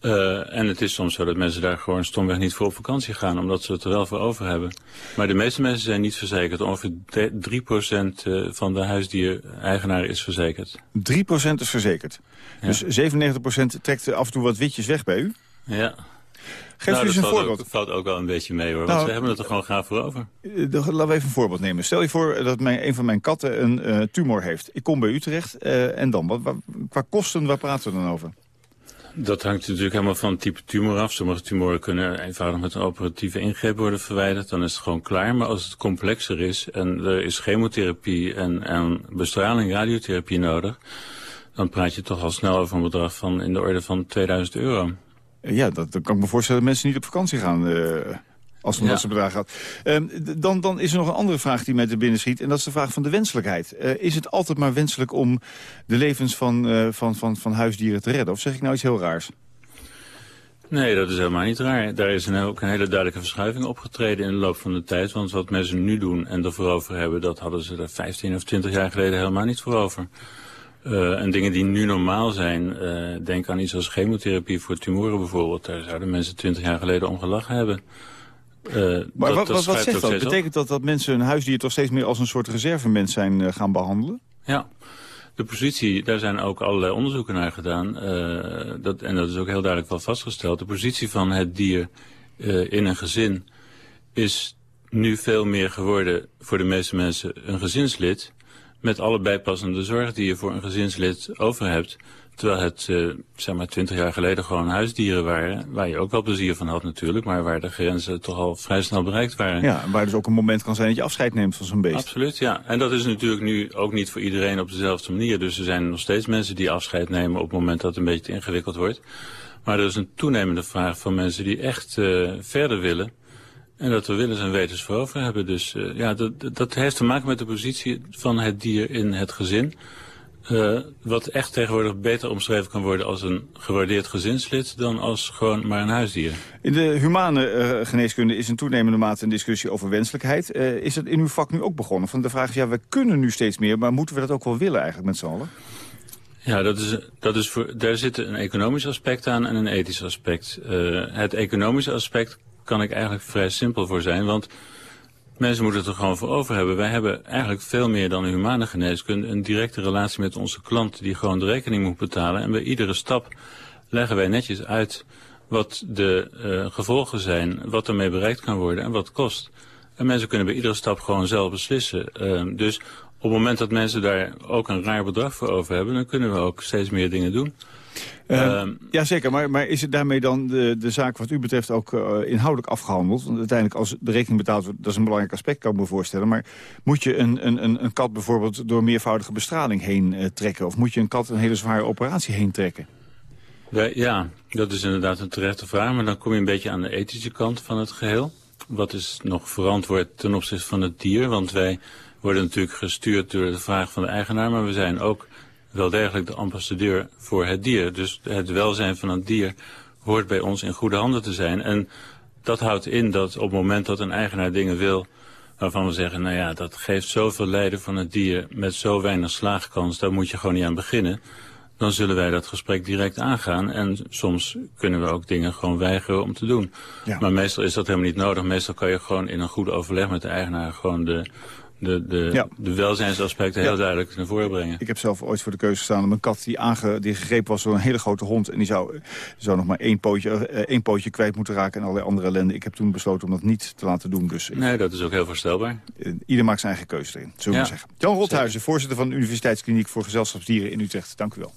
Uh, en het is soms zo dat mensen daar gewoon stomweg niet voor op vakantie gaan... omdat ze het er wel voor over hebben. Maar de meeste mensen zijn niet verzekerd. Ongeveer 3% van de huisdier-eigenaar is verzekerd. 3% is verzekerd? Dus 97% trekt af en toe wat witjes weg bij u? Ja. Geef nou, u eens een valt voorbeeld. Ook, valt ook wel een beetje mee hoor, want Nou, we hebben het er gewoon graag voor over. Laten we even een voorbeeld nemen. Stel je voor dat mijn, een van mijn katten een uh, tumor heeft. Ik kom bij u terecht uh, en dan? Wat, wat, qua kosten, waar praten we dan over? Dat hangt natuurlijk helemaal van het type tumor af. Sommige tumoren kunnen eenvoudig met een operatieve ingreep worden verwijderd. Dan is het gewoon klaar. Maar als het complexer is en er is chemotherapie en, en bestraling, radiotherapie nodig... dan praat je toch al snel over een bedrag van in de orde van 2000 euro. Ja, dat, kan ik me voorstellen dat mensen niet op vakantie gaan... Uh, als het om Ja. dat soort bedragen gaat. Um, dan, dan is er nog een andere vraag die mij te binnen schiet. En dat is de vraag van de wenselijkheid. Uh, is het altijd maar wenselijk om de levens van, uh, van, van, van huisdieren te redden? Of zeg ik nou iets heel raars? Nee, dat is helemaal niet raar. Daar is een, ook een hele duidelijke verschuiving opgetreden in de loop van de tijd. Want wat mensen nu doen en ervoor over hebben... dat hadden ze er 15 of 20 jaar geleden helemaal niet voor over. Uh, en dingen die nu normaal zijn, uh, denk aan iets als chemotherapie voor tumoren bijvoorbeeld. Daar zouden mensen 20 jaar geleden om gelachen hebben. Uh, Maar dat, wat, dat zegt dat? Betekent dat dat mensen hun huisdier toch steeds meer als een soort reservemens zijn uh, gaan behandelen? Ja, de positie, daar zijn ook allerlei onderzoeken naar gedaan. Uh, dat, en dat is ook heel duidelijk wel vastgesteld. De positie van het dier in een gezin is nu veel meer geworden voor de meeste mensen een gezinslid. Met alle bijpassende zorg die je voor een gezinslid over hebt. Terwijl het, uh, zeg maar, twintig jaar geleden gewoon huisdieren waren. Waar je ook wel plezier van had natuurlijk. Maar waar de grenzen toch al vrij snel bereikt waren. Ja, waar dus ook een moment kan zijn dat je afscheid neemt van zo'n beest. Absoluut, ja. En dat is natuurlijk nu ook niet voor iedereen op dezelfde manier. Dus er zijn nog steeds mensen die afscheid nemen op het moment dat het een beetje te ingewikkeld wordt. Maar er is een toenemende vraag van mensen die echt uh, verder willen. En dat we willens en wetens voor over hebben. Dus uh, ja, dat, dat heeft te maken met de positie van het dier in het gezin. Uh, wat echt tegenwoordig beter omschreven kan worden als een gewaardeerd gezinslid... dan als gewoon maar een huisdier. In de humane uh, geneeskunde is in toenemende mate een discussie over wenselijkheid. Uh, is dat in uw vak nu ook begonnen? Van de vraag is, ja, we kunnen nu steeds meer... maar moeten we dat ook wel willen eigenlijk met z'n allen? Ja, dat is, dat is voor, daar zit een economisch aspect aan en een ethisch aspect. Het economische aspect kan ik eigenlijk vrij simpel voor zijn, want mensen moeten het er gewoon voor over hebben. Wij hebben eigenlijk veel meer dan humane geneeskunde een directe relatie met onze klant die gewoon de rekening moet betalen. En bij iedere stap leggen wij netjes uit wat de uh, gevolgen zijn, wat ermee bereikt kan worden en wat kost. En mensen kunnen bij iedere stap gewoon zelf beslissen. Uh, dus op het moment dat mensen daar ook een raar bedrag voor over hebben, dan kunnen we ook steeds meer dingen doen. Uh, ja, zeker. Maar, maar is het daarmee dan de, de zaak wat u betreft ook uh, inhoudelijk afgehandeld? Want uiteindelijk als de rekening betaald wordt, dat is een belangrijk aspect, kan ik me voorstellen. Maar moet je een, een, een kat bijvoorbeeld door meervoudige bestraling heen uh, trekken? Of moet je een kat een hele zware operatie heen trekken? Ja, dat is inderdaad een terechte vraag. Maar dan kom je een beetje aan de ethische kant van het geheel. Wat is nog verantwoord ten opzichte van het dier? Want wij worden natuurlijk gestuurd door de vraag van de eigenaar. Maar we zijn ook wel degelijk de ambassadeur voor het dier. Dus het welzijn van het dier hoort bij ons in goede handen te zijn. En dat houdt in dat op het moment dat een eigenaar dingen wil... waarvan we zeggen, nou ja, dat geeft zoveel lijden van het dier... met zo weinig slaagkans, daar moet je gewoon niet aan beginnen... dan zullen wij dat gesprek direct aangaan. En soms kunnen we ook dingen gewoon weigeren om te doen. Ja. Maar meestal is dat helemaal niet nodig. Meestal kan je gewoon in een goed overleg met de eigenaar... gewoon de de, de, ja. de welzijnsaspecten heel ja. duidelijk naar voren brengen. Ik heb zelf ooit voor de keuze gestaan om een kat die, aange, die gegrepen was door een hele grote hond. En die zou, zou nog maar één pootje, uh, één pootje kwijt moeten raken en allerlei andere ellende. Ik heb toen besloten om dat niet te laten doen. Dus nee, dat is ook heel voorstelbaar. Uh, ieder maakt zijn eigen keuze erin, zullen we ja. zeggen. Jan Rothuizen, voorzitter van de Universiteitskliniek voor Gezelschapsdieren in Utrecht. Dank u wel.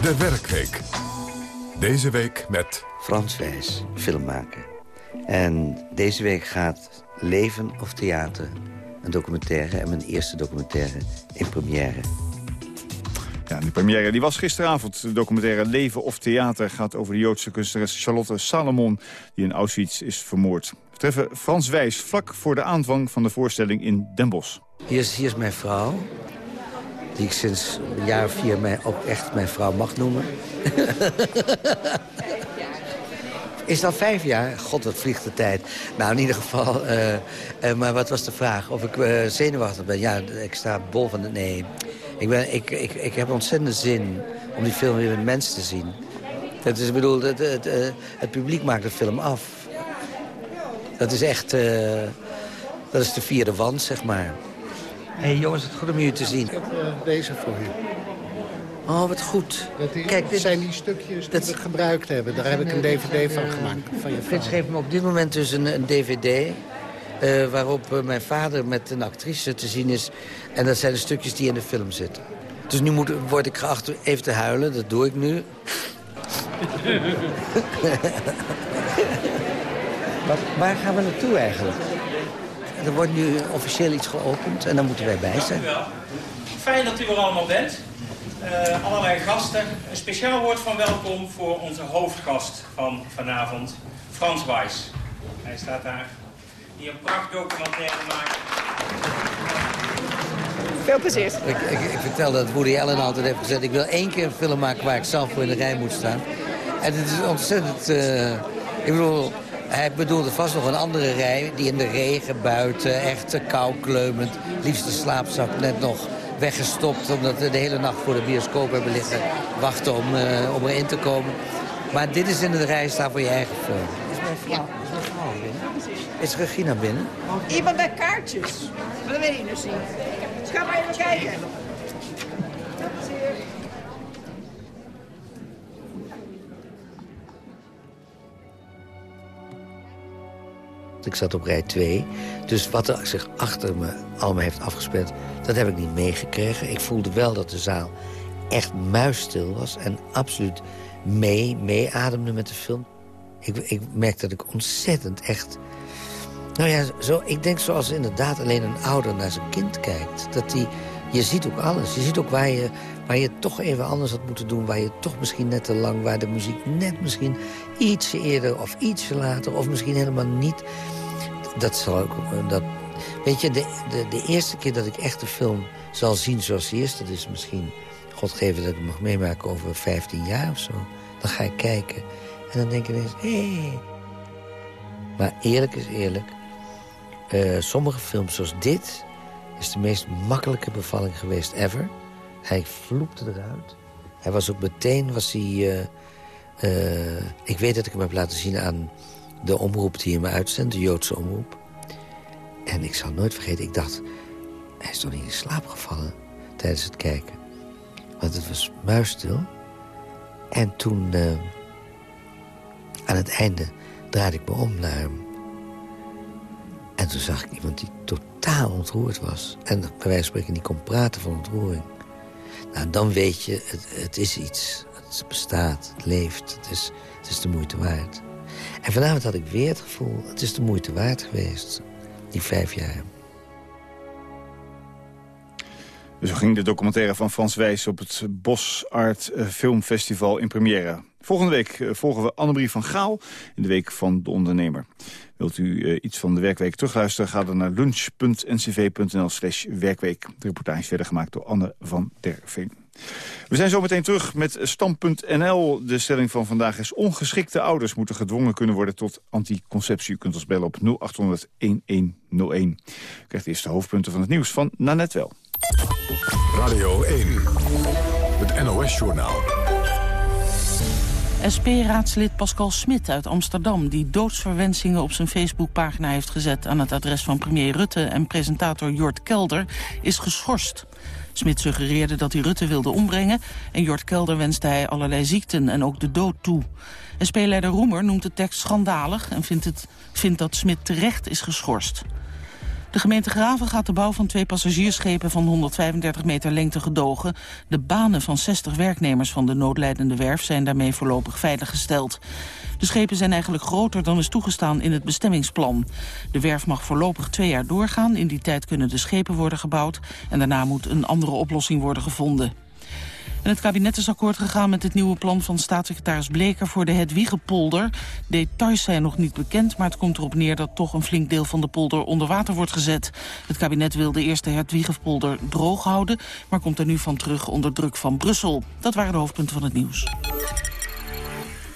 De Werkweek. Deze week met... Frans Wijs, filmmaker. En deze week gaat Leven of Theater, een documentaire... en mijn eerste documentaire in première. Ja, de première die was gisteravond. De documentaire Leven of Theater gaat over de Joodse kunstenares Charlotte Salomon... die in Auschwitz is vermoord. We treffen Frans Wijs vlak voor de aanvang van de voorstelling in Den Bosch. Hier is, hier is mijn vrouw die ik sinds een jaar of vier mij ook echt mijn vrouw mag noemen. Is het al vijf jaar? God, wat vliegt de tijd. Nou, in ieder geval. eh, eh, maar wat was de vraag? Of ik eh, zenuwachtig ben? Ja, ik sta bol van de... Nee. Ik, ben, ik, ik, ik heb ontzettend zin om die film weer met mensen te zien. Dat is, ik bedoel, het, het, eh, het publiek maakt de film af. Dat is echt... dat is de vierde wand, zeg maar. Hé hey, jongens, het goed om jullie te zien. Ik heb eh, deze voor u. Oh, wat goed. Dat Kijk, dit- zijn die stukjes die we gebruikt hebben. Daar heb ik een dvd van gemaakt. Van je Frits geeft me op dit moment dus een, een dvd... eh, waarop eh, mijn vader met een actrice te zien is. En dat zijn de stukjes die in de film zitten. Dus nu moet, word ik geacht even te huilen. Dat doe ik nu. Wat, waar gaan we naartoe eigenlijk? Er wordt nu officieel iets geopend en daar moeten wij bij zijn. Dank u wel. Fijn dat u er allemaal bent. Eh, allerlei gasten. Een speciaal woord van welkom voor onze hoofdgast van vanavond, Frans Wijs. Hij staat daar, die een prachtdocumentaire maakt. Veel plezier. Ik, ik, ik vertel dat Woody Allen altijd heeft gezegd... ik wil één keer een film maken waar ik zelf voor in de rij moet staan. En het is ontzettend... eh, ik bedoel, hij bedoelde vast nog een andere rij... die in de regen buiten, echt kou kleumend... liefst de slaapzak net nog weggestopt... omdat we de hele nacht voor de bioscoop hebben liggen... wachten om, eh, om erin te komen. Maar dit is in de rij staan voor je eigen film. Is mijn vrouw, is mijn vrouw binnen? Is Regina binnen? Iemand met kaartjes. Dat weet ik dus niet. Dus ga maar even kijken. Ik zat op rij 2. Dus wat er zich achter me allemaal heeft afgespeeld... dat heb ik niet meegekregen. Ik voelde wel dat de zaal echt muisstil was... en absoluut mee, meeademde met de film. Ik, ik merk dat ik ontzettend echt... Nou ja, zo, ik denk zoals inderdaad alleen een ouder naar zijn kind kijkt. Dat die, je ziet ook alles. Je ziet ook waar je, waar je toch even anders had moeten doen. Waar je toch misschien net te lang... waar de muziek net misschien ietsje eerder of ietsje later... of misschien helemaal niet... Dat zal ook... eh, Dat, weet je, de, de, de eerste keer dat ik echt de film zal zien zoals die is... dat is misschien, God geven dat ik mag meemaken over 15 jaar of zo. Dan ga ik kijken en dan denk ik ineens... hé. Maar eerlijk is eerlijk... eh, sommige films zoals dit... is de meest makkelijke bevalling geweest ever. Hij vloepte eruit. Hij was ook meteen... Was hij, eh, eh, ik weet dat ik hem heb laten zien aan de omroep die hem uitzendt. De Joodse omroep. En ik zal nooit vergeten, ik dacht... hij is toch niet in slaap gevallen tijdens het kijken. Want het was muisstil. En toen... eh, aan het einde draaide ik me om naar hem. En toen zag ik iemand die totaal ontroerd was. En bij wijze van spreken niet kon praten van ontroering. Nou, dan weet je, het, het is iets. Het bestaat, het leeft. Het is, het is de moeite waard. En vanavond had ik weer het gevoel, het is de moeite waard geweest. Die vijf jaar. Zo ging de documentaire van Frans Wijs op het Bos Art eh, Filmfestival in première. Volgende week eh, volgen we Annemarie van Gaal in de Week van de Ondernemer. Wilt u eh, iets van de werkweek terugluisteren? Ga dan naar lunch.ncv.nl slash werkweek. De reportage is verder gemaakt door Anne van der Veen. We zijn zo meteen terug met Stam.nl. De stelling van vandaag is ongeschikte ouders moeten gedwongen kunnen worden tot anticonceptie. U kunt ons bellen op 0800 1101. U krijgt eerst de hoofdpunten van het nieuws van Nanet Wel. Radio 1, het NOS-journaal. SP-raadslid Pascal Smit uit Amsterdam... die doodsverwensingen op zijn Facebookpagina heeft gezet... aan het adres van premier Rutte en presentator Jort Kelder... is geschorst. Smit suggereerde dat hij Rutte wilde ombrengen... en Jort Kelder wenste hij allerlei ziekten en ook de dood toe. SP-leider Roemer noemt de tekst schandalig... en vindt, het, vindt dat Smit terecht is geschorst. De gemeente Graven gaat de bouw van twee passagiersschepen van 135 meter lengte gedogen. De banen van 60 werknemers van de noodlijdende werf zijn daarmee voorlopig veiliggesteld. De schepen zijn eigenlijk groter dan is toegestaan in het bestemmingsplan. De werf mag voorlopig twee jaar doorgaan. In die tijd kunnen de schepen worden gebouwd en daarna moet een andere oplossing worden gevonden. Het kabinet is akkoord gegaan met het nieuwe plan van staatssecretaris Bleker voor de Hedwiegepolder. Details zijn nog niet bekend, maar het komt erop neer dat toch een flink deel van de polder onder water wordt gezet. Het kabinet wil de eerste Hedwiegepolder droog houden, maar komt er nu van terug onder druk van Brussel. Dat waren de hoofdpunten van het nieuws.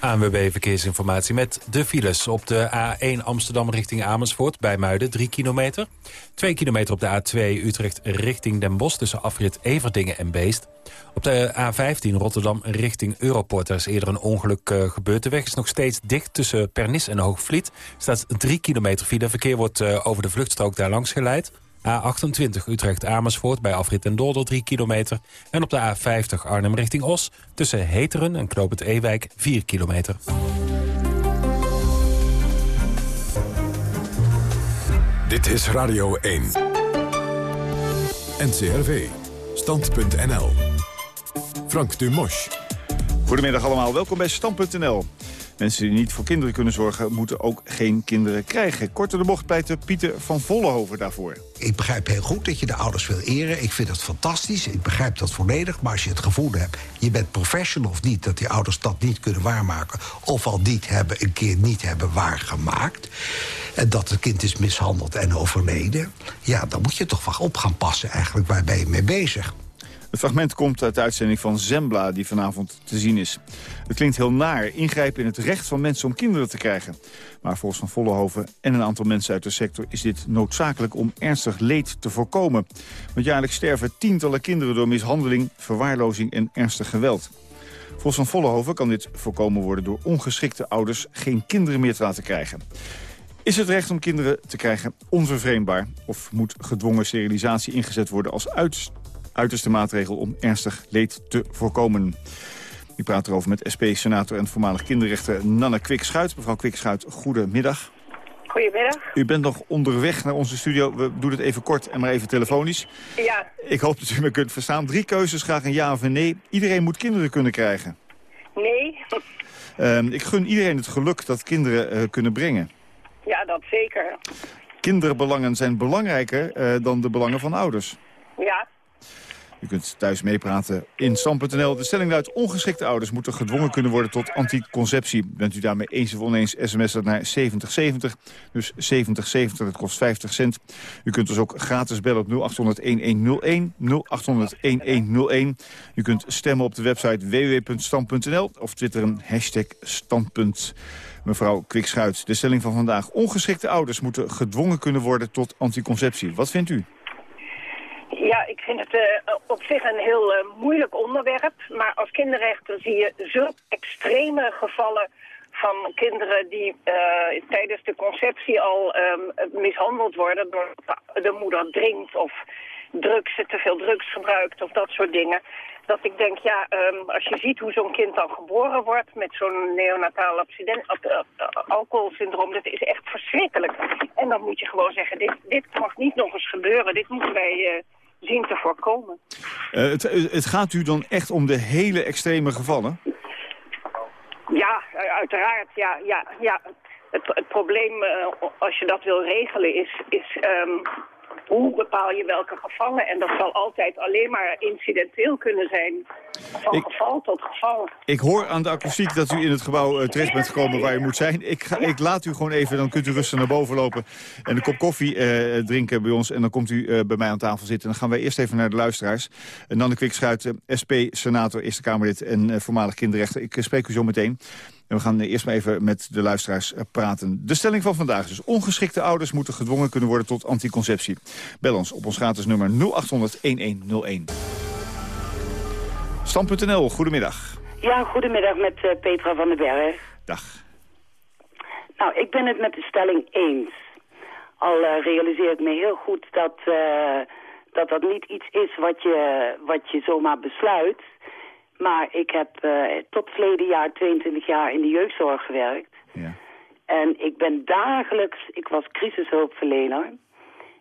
ANWB Verkeersinformatie met de files. Op de A1 Amsterdam richting Amersfoort bij Muiden 3 kilometer. 2 kilometer op de A2 Utrecht richting Den Bosch tussen afrit Everdingen en Beest. Op de A15 Rotterdam richting Europort. Er is eerder een ongeluk uh, gebeurd. De weg is nog steeds dicht tussen Pernis en Hoogvliet. Er staat 3 kilometer file. Verkeer wordt uh, over de vluchtstrook daar langs geleid. A28 Utrecht-Amersfoort bij afrit en Dolder 3 kilometer. En op de A50 Arnhem richting Os tussen Heteren en Knoop het Ewijk 4 kilometer. Dit is Radio 1. NCRV. Stand.nl. Frank Dumosch. Goedemiddag allemaal, welkom bij Stand.nl. Mensen die niet voor kinderen kunnen zorgen, moeten ook geen kinderen krijgen. Korte de bocht pleit Pieter van Vollenhoven daarvoor. Ik begrijp heel goed dat je de ouders wil eren. Ik vind dat fantastisch. Ik begrijp dat volledig. Maar als je het gevoel hebt, je bent professional of niet... dat die ouders dat niet kunnen waarmaken... of al niet hebben, een keer niet hebben waargemaakt... en dat het kind is mishandeld en overleden... ja, dan moet je toch wel op gaan passen eigenlijk. Waar ben je mee bezig? Het fragment komt uit de uitzending van Zembla die vanavond te zien is. Het klinkt heel naar, ingrijpen in het recht van mensen om kinderen te krijgen. Maar volgens Van Vollenhoven en een aantal mensen uit de sector... is dit noodzakelijk om ernstig leed te voorkomen. Want jaarlijks sterven tientallen kinderen door mishandeling, verwaarlozing en ernstig geweld. Volgens Van Vollenhoven kan dit voorkomen worden door ongeschikte ouders geen kinderen meer te laten krijgen. Is het recht om kinderen te krijgen onvervreemdbaar? Of moet gedwongen sterilisatie ingezet worden als uit uiterste maatregel om ernstig leed te voorkomen. Ik praat erover met SP-senator en voormalig kinderrechter Nanne Kwikschuit. Mevrouw Kwikschuit, goedemiddag. Goedemiddag. U bent nog onderweg naar onze studio. We doen het even kort en maar even telefonisch. Ja. Ik hoop dat u me kunt verstaan. Drie keuzes, graag een ja of een nee. Iedereen moet kinderen kunnen krijgen. Nee. Uh, ik gun iedereen het geluk dat kinderen uh, kunnen brengen. Ja, dat zeker. Kinderbelangen zijn belangrijker uh, dan de belangen van ouders. Ja. U kunt thuis meepraten in Stam.nl. De stelling luidt, ongeschikte ouders moeten gedwongen kunnen worden tot anticonceptie. Bent u daarmee eens of oneens, sms dat naar 7070. Dus 7070, dat kost 50 cent. U kunt dus ook gratis bellen op 0800-1101, 0800-1101. U kunt stemmen op de website www.stam.nl of twitteren hashtag standpunt. Mevrouw Kwikschuit, de stelling van vandaag. Ongeschikte ouders moeten gedwongen kunnen worden tot anticonceptie. Wat vindt u? Ja, ik vind het uh, op zich een heel uh, moeilijk onderwerp. Maar als kinderrechter zie je zulke extreme gevallen van kinderen die uh, tijdens de conceptie al um, mishandeld worden doordat de moeder drinkt of drugs, te veel drugs gebruikt of dat soort dingen. Dat ik denk, ja, um, als je ziet hoe zo'n kind dan geboren wordt met zo'n neonataal abstinent, alcoholsyndroom, dat is echt verschrikkelijk. En dan moet je gewoon zeggen, dit, dit mag niet nog eens gebeuren, dit moeten wij zien te voorkomen. Uh, het, het gaat u dan echt om de hele extreme gevallen? Ja, uiteraard. Ja, ja, ja. Het, het probleem, uh, als je dat wil regelen, is, is um, hoe bepaal je welke gevallen? En dat zal altijd alleen maar incidenteel kunnen zijn. Van ik, geval tot geval. Ik hoor aan de akoestiek dat u in het gebouw uh, terecht bent gekomen waar u moet zijn. Ik, ga, ik laat u gewoon even, dan kunt u rustig naar boven lopen... en een kop koffie uh, drinken bij ons. En dan komt u uh, bij mij aan tafel zitten. Dan gaan wij eerst even naar de luisteraars. Uh, Nanne Kwikschuit, SP-senator, Eerste Kamerlid en voormalig kinderrechter. Ik spreek u zo meteen. En we gaan eerst maar even met de luisteraars praten. De stelling van vandaag is dus... ongeschikte ouders moeten gedwongen kunnen worden tot anticonceptie. Bel ons op ons gratis nummer 0800-1101. Stam.nl, goedemiddag. Ja, goedemiddag met uh, Petra van den Berg. Dag. Nou, ik ben het met de stelling eens. Al uh, realiseer ik me heel goed dat, uh, dat dat niet iets is wat je, wat je zomaar besluit... Maar ik heb uh, tot verleden jaar 22 jaar in de jeugdzorg gewerkt. Ja. En ik ben dagelijks, ik was crisishulpverlener.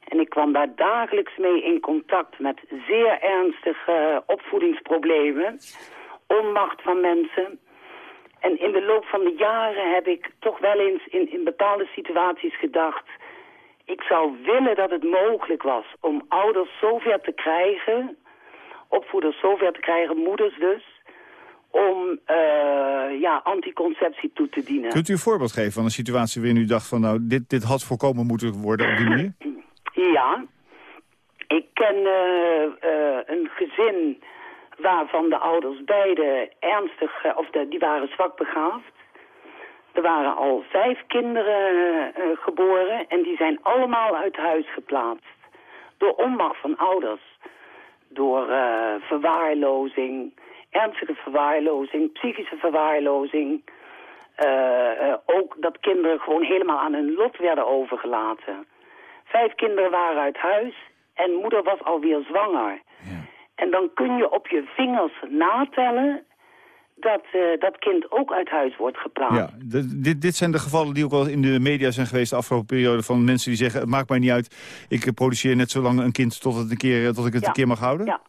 En ik kwam daar dagelijks mee in contact met zeer ernstige opvoedingsproblemen. Onmacht van mensen. En in de loop van de jaren heb ik toch wel eens in, in bepaalde situaties gedacht... ik zou willen dat het mogelijk was om ouders zover te krijgen opvoeders zover te krijgen, moeders dus, om uh, ja, anticonceptie toe te dienen. Kunt u een voorbeeld geven van een situatie waarin u dacht van nou, dit, dit had voorkomen moeten worden op die manier? Ja, ik ken uh, uh, een gezin waarvan de ouders beide ernstig, of de, die waren zwak begaafd. Er waren al vijf kinderen eh, geboren en die zijn allemaal uit huis geplaatst. Door onmacht van ouders. Door eh, verwaarlozing, ernstige verwaarlozing, psychische verwaarlozing. Eh, eh, ook dat kinderen gewoon helemaal aan hun lot werden overgelaten. Vijf kinderen waren uit huis en moeder was alweer zwanger. En dan kun je op je vingers natellen dat eh, dat kind ook uit huis wordt geplaatst. Ja, dit, dit zijn de gevallen die ook wel in de media zijn geweest de afgelopen periode... van mensen die zeggen, het maakt mij niet uit, ik produceer net zo lang een kind tot, het een keer, tot ik het Ja. een keer mag houden? Ja,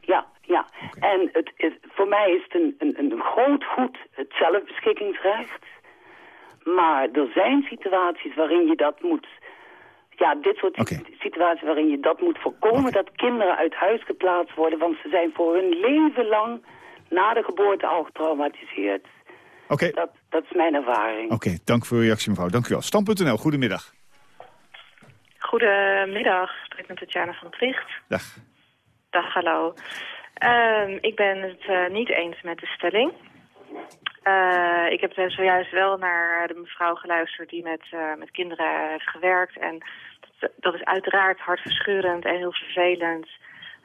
ja, ja. En het, het, voor mij is het een, een, een groot goed het zelfbeschikkingsrecht. Maar er zijn situaties waarin je dat moet... Ja, dit soort situaties waarin je dat moet voorkomen... dat kinderen uit huis geplaatst worden... want ze zijn voor hun leven lang na de geboorte al getraumatiseerd. Oké. Dat, dat is mijn ervaring. Oké, dank voor uw reactie mevrouw. Dank u wel. Stam.nl, goedemiddag. Goedemiddag, ik spreek met Tatjana van Tricht. Dag. Dag, hallo. Ehm, ik ben het eh, niet eens met de stelling. Eh, ik heb eh, zojuist wel naar de mevrouw geluisterd die met, met kinderen heeft gewerkt. En dat, dat is uiteraard hartverscheurend en heel vervelend.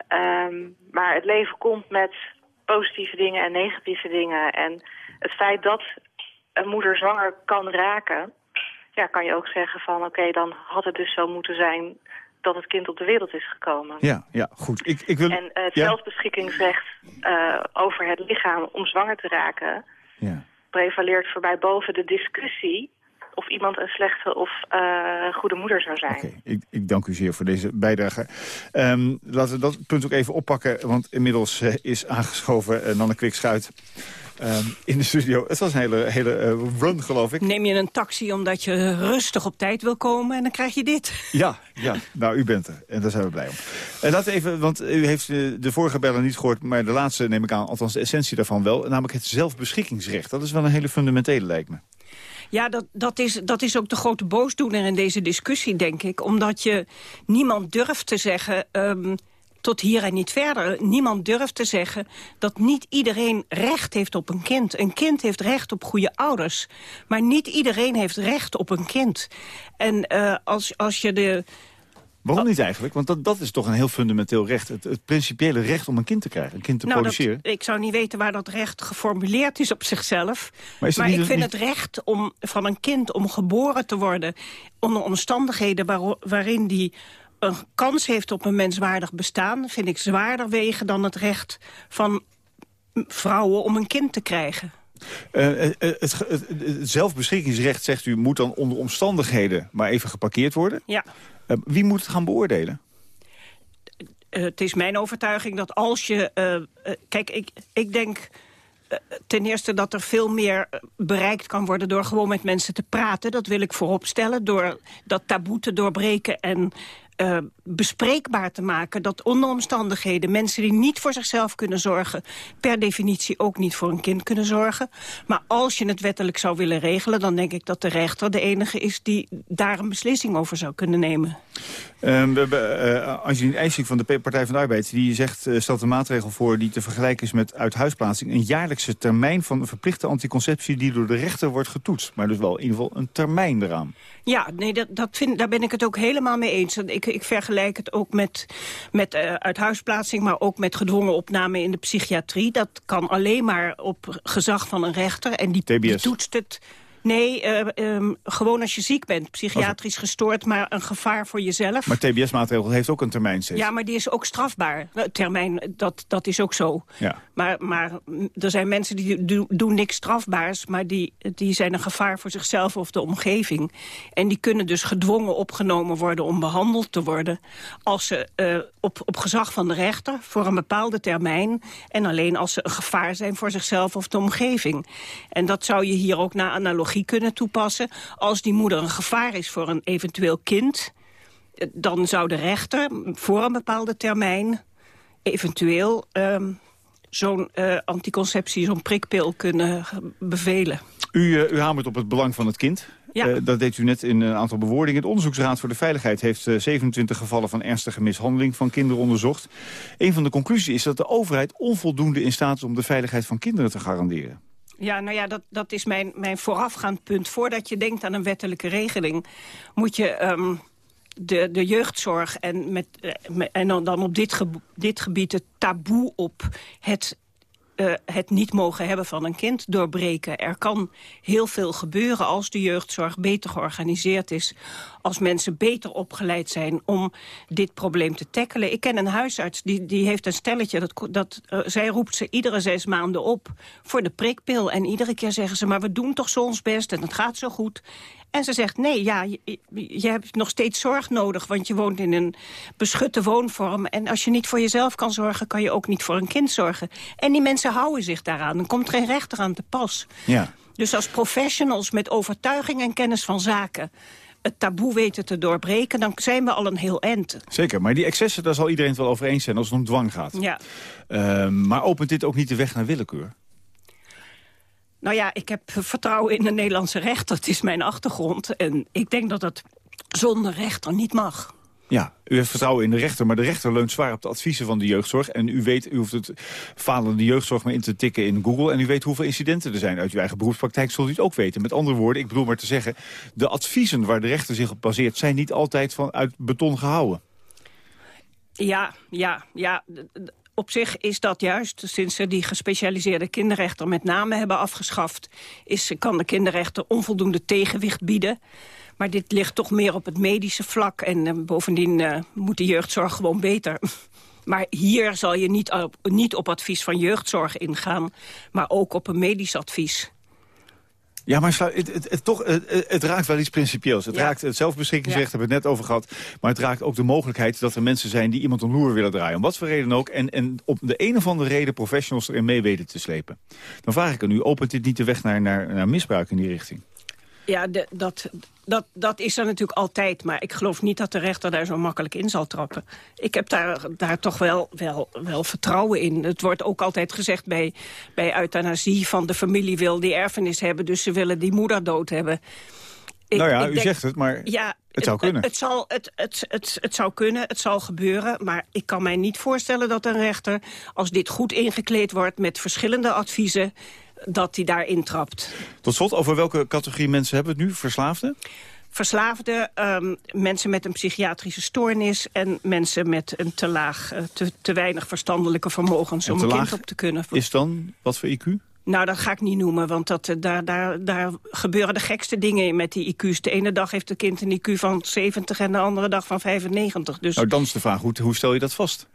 Ehm, maar het leven komt met positieve dingen en negatieve dingen. En het feit dat een moeder zwanger kan raken... Ja, kan je ook zeggen van oké, dan had het dus zo moeten zijn dat het kind op de wereld is gekomen. Ja, ja, goed. Ik, ik wil... En eh, het ja? zelfbeschikkingsrecht eh, over het lichaam om zwanger te raken... Ja. prevaleert voor mij boven de discussie of iemand een slechte of eh, goede moeder zou zijn. Ik, ik dank u zeer voor deze bijdrage. Ehm, laten we dat punt ook even oppakken, want inmiddels eh, is aangeschoven Nanne Kwikschuit ehm, in de studio. Het was een hele, hele eh, run, geloof ik. Neem je een taxi omdat je rustig op tijd wil komen en dan krijg je dit. Ja, ja, nou, u bent er. En daar zijn we blij om. En laten we even, want u heeft eh, de vorige bellen niet gehoord... maar de laatste neem ik aan, althans de essentie daarvan wel... namelijk het zelfbeschikkingsrecht. Dat is wel een hele fundamentele, lijkt me. Ja, dat, dat, is, dat is ook de grote boosdoener in deze discussie, denk ik. Omdat je niemand durft te zeggen... Um, tot hier en niet verder. Niemand durft te zeggen dat niet iedereen recht heeft op een kind. Een kind heeft recht op goede ouders. Maar niet iedereen heeft recht op een kind. En uh, als, als je de... Waarom niet eigenlijk? Want dat, dat is toch een heel fundamenteel recht. Het, het principiële recht om een kind te krijgen, een kind te nou, produceren. Dat, ik zou niet weten waar dat recht geformuleerd is op zichzelf. Maar, maar ik vind niet... het recht om, van een kind om geboren te worden... onder omstandigheden waar, waarin die een kans heeft op een menswaardig bestaan... vind ik zwaarder wegen dan het recht van vrouwen om een kind te krijgen. Uh, het, het, het, zelfbeschikkingsrecht, zegt u, moet dan onder omstandigheden maar even geparkeerd worden. Ja. Uh, wie moet het gaan beoordelen? Uh, het is mijn overtuiging dat als je... kijk, ik, ik denk ten eerste dat er veel meer bereikt kan worden... door gewoon met mensen te praten. Dat wil ik vooropstellen. Door dat taboe te doorbreken en uh, bespreekbaar te maken... dat onder omstandigheden mensen die niet voor zichzelf kunnen zorgen... per definitie ook niet voor een kind kunnen zorgen. Maar als je het wettelijk zou willen regelen... dan denk ik dat de rechter de enige is die daar een beslissing over zou kunnen nemen. Um, we hebben uh, Angelien IJsink van de Partij van de Arbeid... die zegt, uh, stelt een maatregel voor die te vergelijken is met uithuisplaatsing... een jaarlijkse termijn van een verplichte anticonceptie... die door de rechter wordt getoetst. Maar dus wel in ieder geval een termijn eraan. Ja, nee, dat, dat vind, daar ben ik het ook helemaal mee eens. Ik, ik vergelijk het ook met, met uh, uithuisplaatsing... maar ook met gedwongen opname in de psychiatrie. Dat kan alleen maar op gezag van een rechter. En die, die toetst het... Nee, uh, um, gewoon als je ziek bent, psychiatrisch gestoord, maar een gevaar voor jezelf. Maar TBS-maatregel heeft ook een termijn steeds. Ja, maar die is ook strafbaar. Termijn, dat, dat is ook zo. Ja. Maar, maar er zijn mensen die do, doen niks strafbaars, maar die, die zijn een gevaar voor zichzelf of de omgeving. En die kunnen dus gedwongen opgenomen worden om behandeld te worden als ze uh, op, op gezag van de rechter voor een bepaalde termijn en alleen als ze een gevaar zijn voor zichzelf of de omgeving. En dat zou je hier ook naar analogie kunnen toepassen. Als die moeder een gevaar is voor een eventueel kind... dan zou de rechter voor een bepaalde termijn eventueel... Um, zo'n uh, anticonceptie, zo'n prikpil kunnen bevelen. U, uh, u hamert op het belang van het kind. Ja. Uh, dat deed u net in een aantal bewoordingen. Het Onderzoeksraad voor de Veiligheid heeft 27 gevallen van ernstige mishandeling van kinderen onderzocht. Een van de conclusies is dat de overheid onvoldoende in staat is om de veiligheid van kinderen te garanderen. Ja, nou ja, dat, dat is mijn, mijn voorafgaand punt. Voordat je denkt aan een wettelijke regeling... moet je ehm, de, de jeugdzorg en, met, eh, en dan, dan op dit, ge- dit gebied het taboe op het eh, het niet mogen hebben van een kind doorbreken. Er kan heel veel gebeuren als de jeugdzorg beter georganiseerd is. Als mensen beter opgeleid zijn om dit probleem te tackelen. Ik ken een huisarts, die, die heeft een stelletje. Dat, dat, eh, zij roept ze iedere zes maanden op voor de prikpil. En iedere keer zeggen ze, maar we doen toch zo ons best en het gaat zo goed. En ze zegt, nee, ja, je, je hebt nog steeds zorg nodig... want je woont in een beschutte woonvorm. En als je niet voor jezelf kan zorgen... kan je ook niet voor een kind zorgen. En die mensen houden zich daaraan. Dan komt geen rechter aan te pas. Ja. Dus als professionals met overtuiging en kennis van zaken... het taboe weten te doorbreken, dan zijn we al een heel eind. Zeker, maar die excessen, daar zal iedereen het wel over eens zijn als het om dwang gaat. Ja. Ehm, maar opent dit ook niet de weg naar willekeur? Nou ja, ik heb vertrouwen in de Nederlandse rechter. Het is mijn achtergrond. En ik denk dat het zonder rechter niet mag. Ja, u heeft vertrouwen in de rechter, maar de rechter leunt zwaar op de adviezen van de jeugdzorg. En u weet, u hoeft het falende jeugdzorg maar in te tikken in Google. En u weet hoeveel incidenten er zijn. Uit uw eigen beroepspraktijk zult u het ook weten. Met andere woorden, ik bedoel maar te zeggen, de adviezen waar de rechter zich op baseert... zijn niet altijd van uit beton gehouden. Ja, ja, ja. Op zich is dat juist, sinds ze die gespecialiseerde kinderrechter met name hebben afgeschaft, is, kan de kinderrechter onvoldoende tegenwicht bieden. Maar dit ligt toch meer op het medische vlak en eh, bovendien eh, moet de jeugdzorg gewoon beter. Maar hier zal je niet op, niet op advies van jeugdzorg ingaan, maar ook op een medisch advies. Ja, maar het, het, het, toch, het, raakt wel iets principieels. Het Ja. raakt het zelfbeschikkingsrecht, hebben we het net over gehad. Maar het raakt ook de mogelijkheid dat er mensen zijn die iemand een loer willen draaien. Om wat voor reden ook. En, en op de een of andere reden professionals erin mee weten te slepen. Dan vraag ik aan u, opent dit niet de weg naar, naar, naar misbruik in die richting? Ja, de, dat, dat, dat is er natuurlijk altijd. Maar ik geloof niet dat de rechter daar zo makkelijk in zal trappen. Ik heb daar, daar toch wel, wel, wel vertrouwen in. Het wordt ook altijd gezegd bij, bij euthanasie... van de familie wil die erfenis hebben... dus ze willen die moeder dood hebben. Ik- nou ja, u denk- zegt het, maar ja, het zou kunnen. Het, zal, het, het, het, het zou kunnen, het zal gebeuren. Maar ik kan mij niet voorstellen dat een rechter... als dit goed ingekleed wordt met verschillende adviezen... dat hij daar intrapt. Tot slot, over welke categorie mensen hebben we het nu? Verslaafden? Verslaafden, ehm, mensen met een psychiatrische stoornis... en mensen met een te laag, eh, te, te weinig verstandelijke vermogens... En om een kind op te kunnen. Is dan, wat voor IQ? Nou, dat ga ik niet noemen, want dat, eh, daar, daar, daar gebeuren de gekste dingen in met die IQ's. De ene dag heeft het kind een IQ van 70 en de andere dag van 95. Dus Nou, dan is de vraag, hoe, hoe stel je dat vast?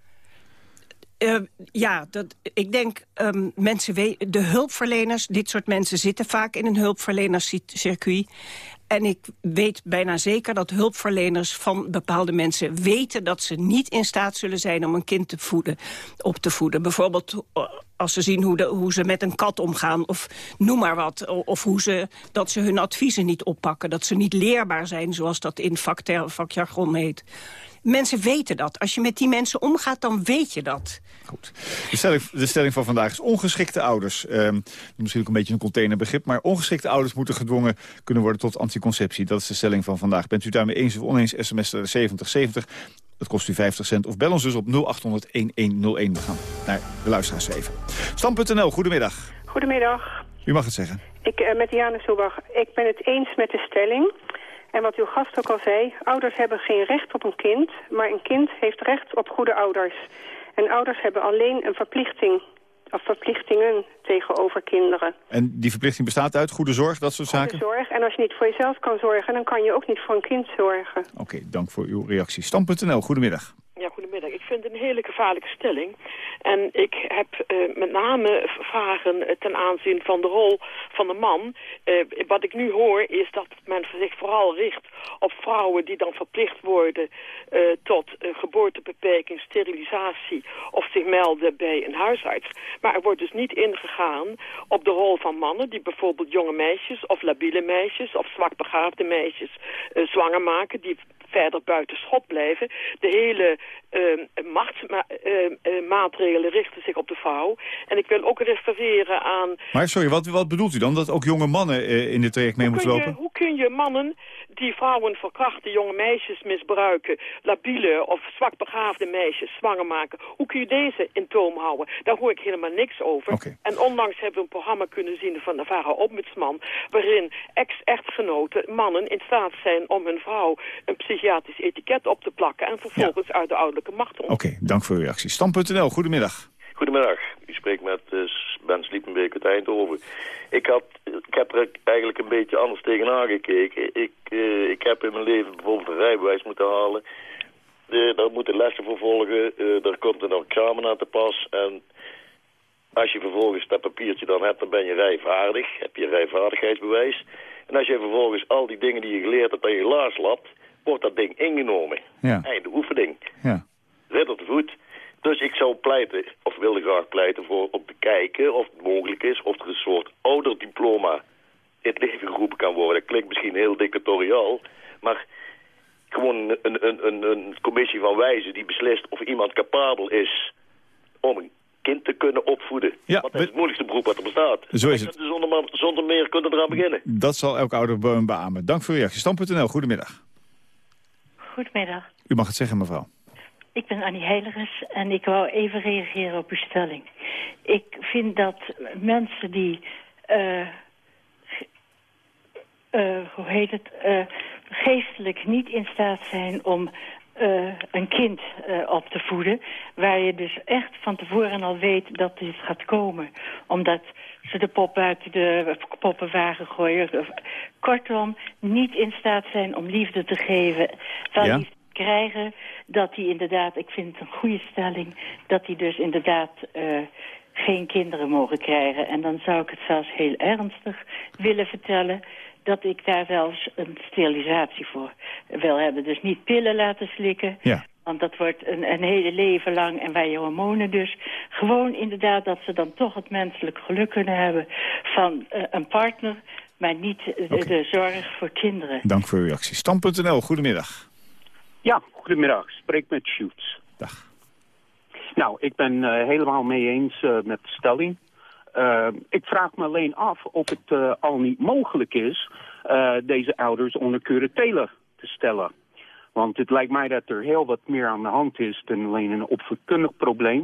Eh, ja, dat, ik denk, ehm, mensen de hulpverleners, dit soort mensen zitten vaak in een hulpverlenerscircuit. En ik weet bijna zeker dat hulpverleners van bepaalde mensen weten dat ze niet in staat zullen zijn om een kind te voeden, op te voeden. Bijvoorbeeld eh, als ze zien hoe, hoe ze met een kat omgaan of noem maar wat. Of hoe ze, dat ze hun adviezen niet oppakken, dat ze niet leerbaar zijn zoals dat in vakjargon heet. Mensen weten dat. Als je met die mensen omgaat, dan weet je dat. De stelling, de stelling van vandaag is ongeschikte ouders. Ehm, misschien ook een beetje een containerbegrip... maar ongeschikte ouders moeten gedwongen kunnen worden tot anticonceptie. Dat is de stelling van vandaag. Bent u daarmee eens of oneens, sms naar 7070. Dat kost u 50 cent. Of bel ons dus op 0800-1101. We gaan naar de luisteraars even. Stam.nl, goedemiddag. Goedemiddag. U mag het zeggen. Ik, eh, met Diana Soebach. Ik ben het eens met de stelling. En wat uw gast ook al zei, ouders hebben geen recht op een kind, maar een kind heeft recht op goede ouders. En ouders hebben alleen een verplichting, of verplichtingen tegenover kinderen. En die verplichting bestaat uit goede zorg, dat soort zaken? Zorg. En als je niet voor jezelf kan zorgen, dan kan je ook niet voor een kind zorgen. Oké, dank voor uw reactie. Stam.nl, goedemiddag. Ja, goedemiddag. Ik vind het een hele gevaarlijke stelling. En ik heb eh, met name vragen ten aanzien van de rol van de man. Eh, wat ik nu hoor is dat men zich vooral richt op vrouwen die dan verplicht worden eh, tot geboortebeperking, sterilisatie of zich melden bij een huisarts. Maar er wordt dus niet ingegaan op de rol van mannen die bijvoorbeeld jonge meisjes of labiele meisjes of zwakbegaafde meisjes eh, zwanger maken. Die verder buiten schot blijven. De hele uh, machtsmaatregelen uh, richten zich op de vrouw. En ik wil ook refereren aan... Maar sorry, wat, wat bedoelt u dan? Dat ook jonge mannen uh, in dit traject mee moeten lopen? hoe kun je mannen die vrouwen verkrachten, jonge meisjes misbruiken... labiele of zwakbegaafde meisjes zwanger maken... hoe kun je deze in toom houden? Daar hoor ik helemaal niks over. Okay. En onlangs hebben we een programma kunnen zien van de Vara Ombudsman... waarin ex-echtgenoten, mannen, in staat zijn om hun vrouw... een psychiatrisch etiket op te plakken... en vervolgens ja. uit de ouderlijke macht te Oké, okay, dank voor uw reactie. Stam.nl, goedemiddag. Goedemiddag, u spreekt met uh, Ben Sliepenbeek uit Eindhoven. Ik, had, ik heb er eigenlijk een beetje anders tegenaan gekeken. Ik, uh, ik heb in mijn leven bijvoorbeeld een rijbewijs moeten halen. Uh, daar moeten lessen voor volgen. daar komt een examen aan te pas. En als je vervolgens dat papiertje dan hebt, dan ben je rijvaardig. Heb je een rijvaardigheidsbewijs. En als je vervolgens al die dingen die je geleerd hebt aan je laars lapt, wordt dat ding ingenomen. Ja. Einde oefening. Ja. Ridder te voet. Dus ik zou pleiten, of wilde graag pleiten voor om te kijken of het mogelijk is of er een soort ouderdiploma in het leven geroepen kan worden. Dat klinkt misschien heel dictatoriaal, maar gewoon een, een, een, een commissie van wijzen die beslist of iemand capabel is om een kind te kunnen opvoeden. Ja, Want dat is het moeilijkste beroep wat er bestaat. Zo is het. Zonder, zonder meer kunnen eraan beginnen. Dat zal elke ouder beamen. Dank voor uw reactie. Stam.nl, goedemiddag. Goedemiddag. U mag het zeggen, mevrouw. Ik ben Annie Heiligers en ik wou even reageren op uw stelling. Ik vind dat mensen die, uh, uh, hoe heet het, uh, geestelijk niet in staat zijn om een kind op te voeden... waar je dus echt van tevoren al weet dat dit gaat komen. Omdat ze de pop buiten de poppenwagen gooien. Kortom, niet in staat zijn om liefde te geven. Ja? liefde krijgen, dat die inderdaad, ik vind het een goede stelling... dat die dus inderdaad uh, geen kinderen mogen krijgen. En dan zou ik het zelfs heel ernstig willen vertellen... dat ik daar zelfs een sterilisatie voor wil hebben. Dus niet pillen laten slikken... Ja. Want dat wordt een, een hele leven lang en bij je hormonen dus. Gewoon inderdaad dat ze dan toch het menselijk geluk kunnen hebben van uh, een partner... maar niet de, okay. de zorg voor kinderen. Dank voor uw reactie. Stam.nl, goedemiddag. Ja, goedemiddag. Spreek met Shoots. Dag. Nou, ik ben uh, helemaal mee eens uh, met de stelling. Uh, ik vraag me alleen af of het al niet mogelijk is deze ouders onder te stellen. Want het lijkt mij dat er heel wat meer aan de hand is dan alleen een opvoedkundig probleem.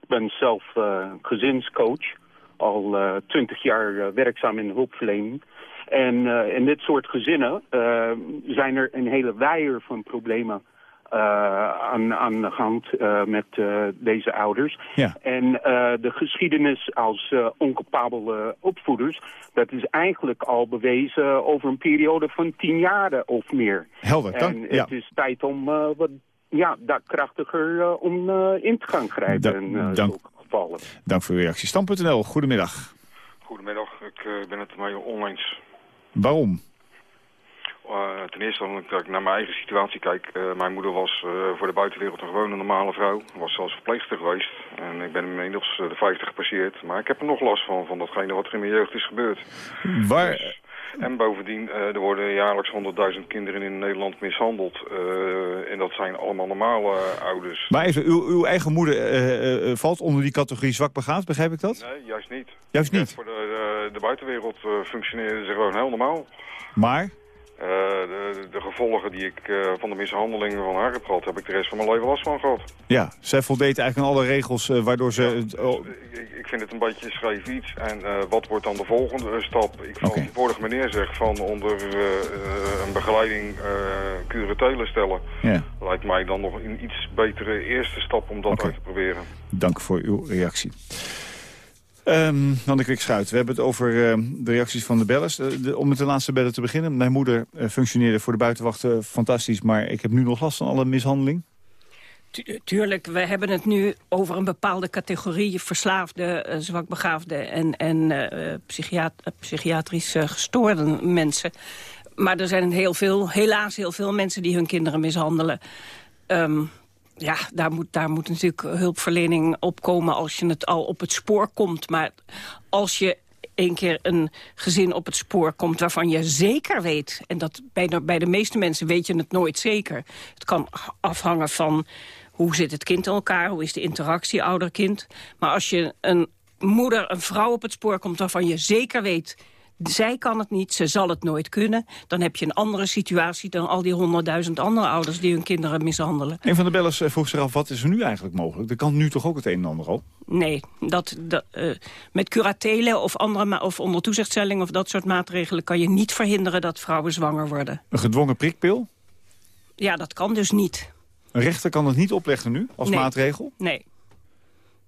Ik ben zelf gezinscoach, al twintig jaar werkzaam in de hulpverlening. En uh, in dit soort gezinnen uh, zijn er een hele weier van problemen uh, aan, aan de hand met deze ouders. Ja. En de geschiedenis als oncapabele opvoeders... dat is eigenlijk al bewezen over een periode van tien jaar of meer. Helder, dank. En ja. het is tijd om wat ja, daar krachtiger om in te gaan grijpen Da in dank. zulke gevallen. Dank voor uw reactie. Stam.nl, goedemiddag. Goedemiddag, ik uh, ben het ermee oneens. Waarom? Uh, ten eerste omdat ik naar mijn eigen situatie kijk. Uh, mijn moeder was uh, voor de buitenwereld een gewone normale vrouw. Was zelfs verpleegster geweest. En ik ben inmiddels de 50 gepasseerd. Maar ik heb er nog last van, van datgene wat er in mijn jeugd is gebeurd. Waar... Dus, en bovendien, er worden jaarlijks 100.000 kinderen in Nederland mishandeld. en dat zijn allemaal normale ouders. Maar even, uw, uw eigen moeder valt onder die categorie zwak begaafd, begrijp ik dat? Nee, juist niet. Juist niet? Voor de, de, de buitenwereld functioneren ze gewoon heel normaal. Maar? Uh, de, de, gevolgen die ik uh, van de mishandelingen van haar heb gehad, heb ik de rest van mijn leven last van gehad. Ja, zij voldeed eigenlijk aan alle regels uh, waardoor ze... Ja, dus, oh. ik, ik, vind het een beetje scheef iets. En wat wordt dan de volgende stap? Ik okay. vorige meneer zegt van onder een begeleiding curatelen stellen. Ja. Lijkt mij dan nog een iets betere eerste stap om dat okay. uit te proberen. Dank voor uw reactie. Um, dan de Schuit. We hebben het over uh, de reacties van de bellers. De, om met de laatste bellen te beginnen. Mijn moeder uh, functioneerde voor de buitenwacht fantastisch... maar ik heb nu nog last van alle mishandeling. Tu tuurlijk, we hebben het nu over een bepaalde categorie... verslaafde, zwakbegaafde en, en psychiat psychiatrisch gestoorde mensen. Maar er zijn heel veel, helaas heel veel mensen die hun kinderen mishandelen. Um, ja, daar moet, daar moet natuurlijk hulpverlening op komen als je het al op het spoor komt. Maar als je één keer een gezin op het spoor komt... waarvan je zeker weet, en dat bij de, bij de meeste mensen weet je het nooit zeker. Het kan afhangen van hoe zit het kind in elkaar, hoe is de interactie ouder-kind. Maar als je een moeder, een vrouw op het spoor komt waarvan je zeker weet zij kan het niet, ze zal het nooit kunnen... dan heb je een andere situatie dan al die honderdduizend andere ouders... die hun kinderen mishandelen. Een van de bellers eh, vroeg zich af, wat is er nu eigenlijk mogelijk? Er kan nu toch ook het een en ander al? Nee, dat, dat uh, met curatelen of, andere, of onder toezichtstelling... of dat soort maatregelen kan je niet verhinderen dat vrouwen zwanger worden. Een gedwongen prikpil? Ja, dat kan dus niet. Een rechter kan het niet opleggen nu, als maatregel? Nee.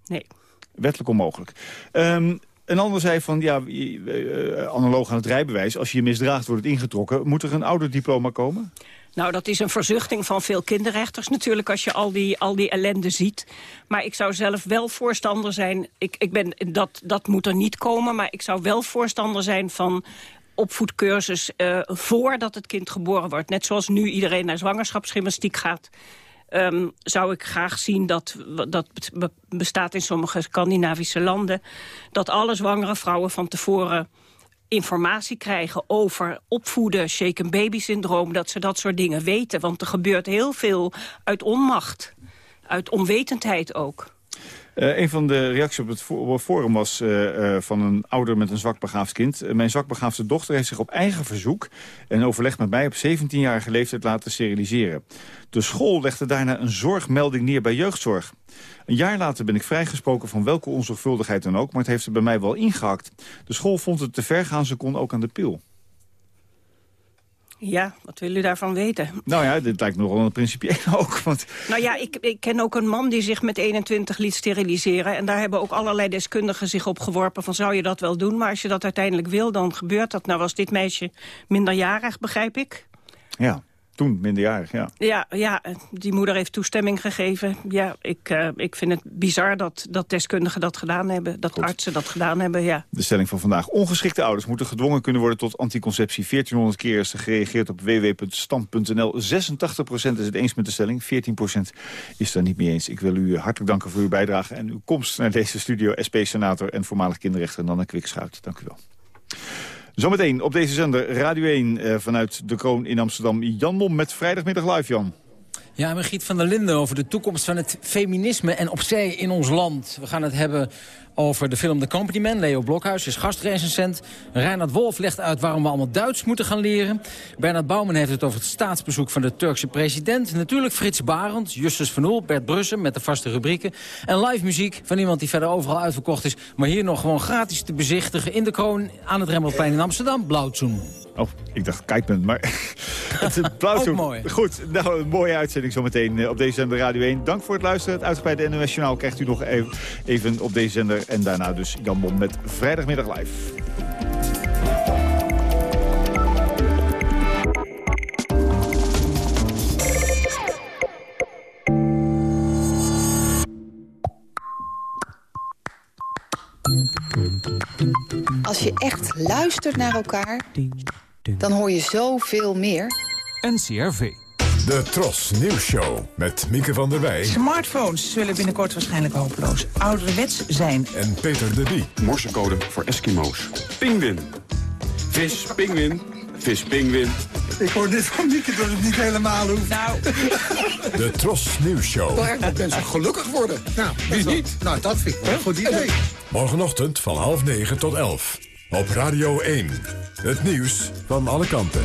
Nee. Wettelijk onmogelijk. Um, een ander zei van, ja, uh, analoog aan het rijbewijs... als je misdraagt, wordt het ingetrokken. Moet er een ouderdiploma komen? Nou, dat is een verzuchting van veel kinderrechters natuurlijk... als je al die, al die ellende ziet. Maar ik zou zelf wel voorstander zijn... Ik, ik ben, dat, dat moet er niet komen, maar ik zou wel voorstander zijn van opvoedcursus uh, voordat het kind geboren wordt. Net zoals nu iedereen naar zwangerschapsgymnastiek gaat... Um, zou ik graag zien dat, dat bestaat in sommige Scandinavische landen... dat alle zwangere vrouwen van tevoren informatie krijgen over opvoeden, shaken baby syndroom, dat ze dat soort dingen weten. Want er gebeurt heel veel uit onmacht, uit onwetendheid ook. Uh, een van de reacties op het, forum was uh, uh, van een ouder met een zwakbegaafd kind. mijn zwakbegaafde dochter heeft zich op eigen verzoek... en overleg met mij op 17-jarige leeftijd laten steriliseren. De school legde daarna een zorgmelding neer bij jeugdzorg. Een jaar later ben ik vrijgesproken van welke onzorgvuldigheid dan ook... maar het heeft er bij mij wel ingehakt. De school vond het te ver gaan, ze kon ook aan de pil. Ja, wat wil u daarvan weten? Nou ja, dit lijkt me een principieel ook. Want... Nou ja, ik, ik ken ook een man die zich met 21 liet steriliseren. En daar hebben ook allerlei deskundigen zich op geworpen van zou je dat wel doen? Maar als je dat uiteindelijk wil, dan gebeurt dat. Nou was dit meisje minderjarig, begrijp ik. Ja. Toen, minderjarig, ja. Ja, ja, die moeder heeft toestemming gegeven. Ja, ik, uh, ik vind het bizar dat, dat deskundigen dat gedaan hebben. Dat artsen dat gedaan hebben, ja. De stelling van vandaag. Ongeschikte ouders moeten gedwongen kunnen worden tot anticonceptie. 1400 keer is er gereageerd op www.stand.nl. 86% is het eens met de stelling. 14% is daar niet mee eens. Ik wil u hartelijk danken voor uw bijdrage en uw komst naar deze studio. SP-senator en voormalig kinderrechter Nanne Kwikschuit. Dank u wel. Zometeen op deze zender Radio 1 eh, vanuit de Kroon in Amsterdam. Jan Mom met Vrijdagmiddag Live, Jan. Ja, Margriet van der Linden over de toekomst van het feminisme en opzij in ons land. We gaan het hebben over de film The Company Man. Leo Blokhuis is gastrecensent. Reinhard Wolf legt uit waarom we allemaal Duits moeten gaan leren. Bernard Bouwman heeft het over het staatsbezoek van de Turkse president. Natuurlijk Frits Barend, Justus van Oel, Bert Brussen met de vaste rubrieken. En live muziek van iemand die verder overal uitverkocht is. Maar hier nog gewoon gratis te bezichtigen in de kroon aan het Rembrandtplein in Amsterdam. Blauwtsoen. Oh, ik dacht kijkpunt, maar het is Ook mooi. Goed, nou, een mooie uitzending zometeen eh, op deze zender Radio 1. Dank voor het luisteren. Het uitgebreide NOS Journaal krijgt u nog even, even op deze zender. En daarna dus Jan Bon met Vrijdagmiddag Live. Als je echt luistert naar elkaar dan hoor je zoveel meer. NCRV. De Tros Nieuws Show met Mieke van der Wij. Smartphones zullen binnenkort waarschijnlijk hopeloos ouderwets zijn. En Peter de Bie. Morsecode voor Eskimo's. Pingwin. Vis, pingwin. Vis, pingwin. Ik hoor dit van Mieke dat het niet helemaal hoeft. Nou. De Tros Nieuws Show. Mensen gelukkig worden. Nou, wie niet? Nou, dat vind ik wel een goed idee. Morgenochtend van half negen tot elf. Op Radio 1. Het nieuws van alle kanten.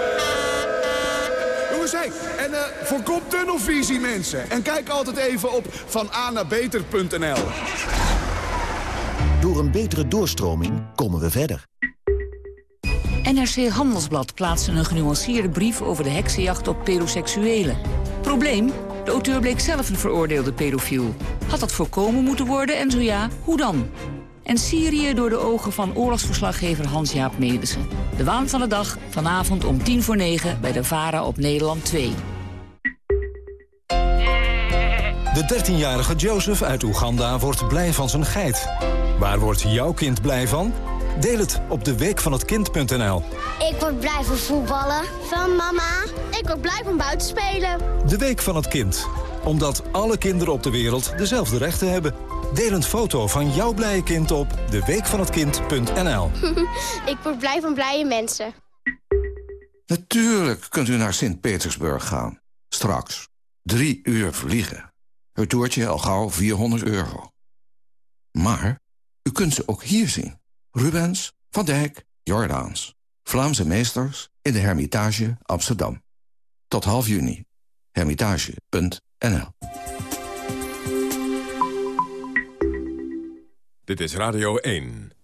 En uh, voorkom tunnelvisie mensen. En kijk altijd even op vananabeter.nl. Door een betere doorstroming komen we verder. NRC Handelsblad plaatste een genuanceerde brief over de heksenjacht op pedoseksuelen. Probleem? De auteur bleek zelf een veroordeelde pedofiel. Had dat voorkomen moeten worden en zo ja, hoe dan? En Syrië door de ogen van oorlogsverslaggever Hans-Jaap Melissen. De waan van de dag, vanavond om tien voor negen bij de VARA op Nederland 2. De 13-jarige Joseph uit Oeganda wordt blij van zijn geit. Waar wordt jouw kind blij van? Deel het op de weekvanhetkind.nl. Ik word blij van voetballen. Van mama. Ik word blij van buiten spelen. De Week van het Kind. Omdat alle kinderen op de wereld dezelfde rechten hebben. Deel een foto van jouw blije kind op deweekvanhetkind.nl. ik word blij van blije mensen. Natuurlijk kunt u naar Sint-Petersburg gaan. Straks. Drie uur vliegen. Het toertje al gauw 400 euro. Maar u kunt ze ook hier zien. Rubens, Van Dijk, Jordaans. Vlaamse meesters in de Hermitage Amsterdam. Tot half juni. Hermitage.nl Dit is Radio 1.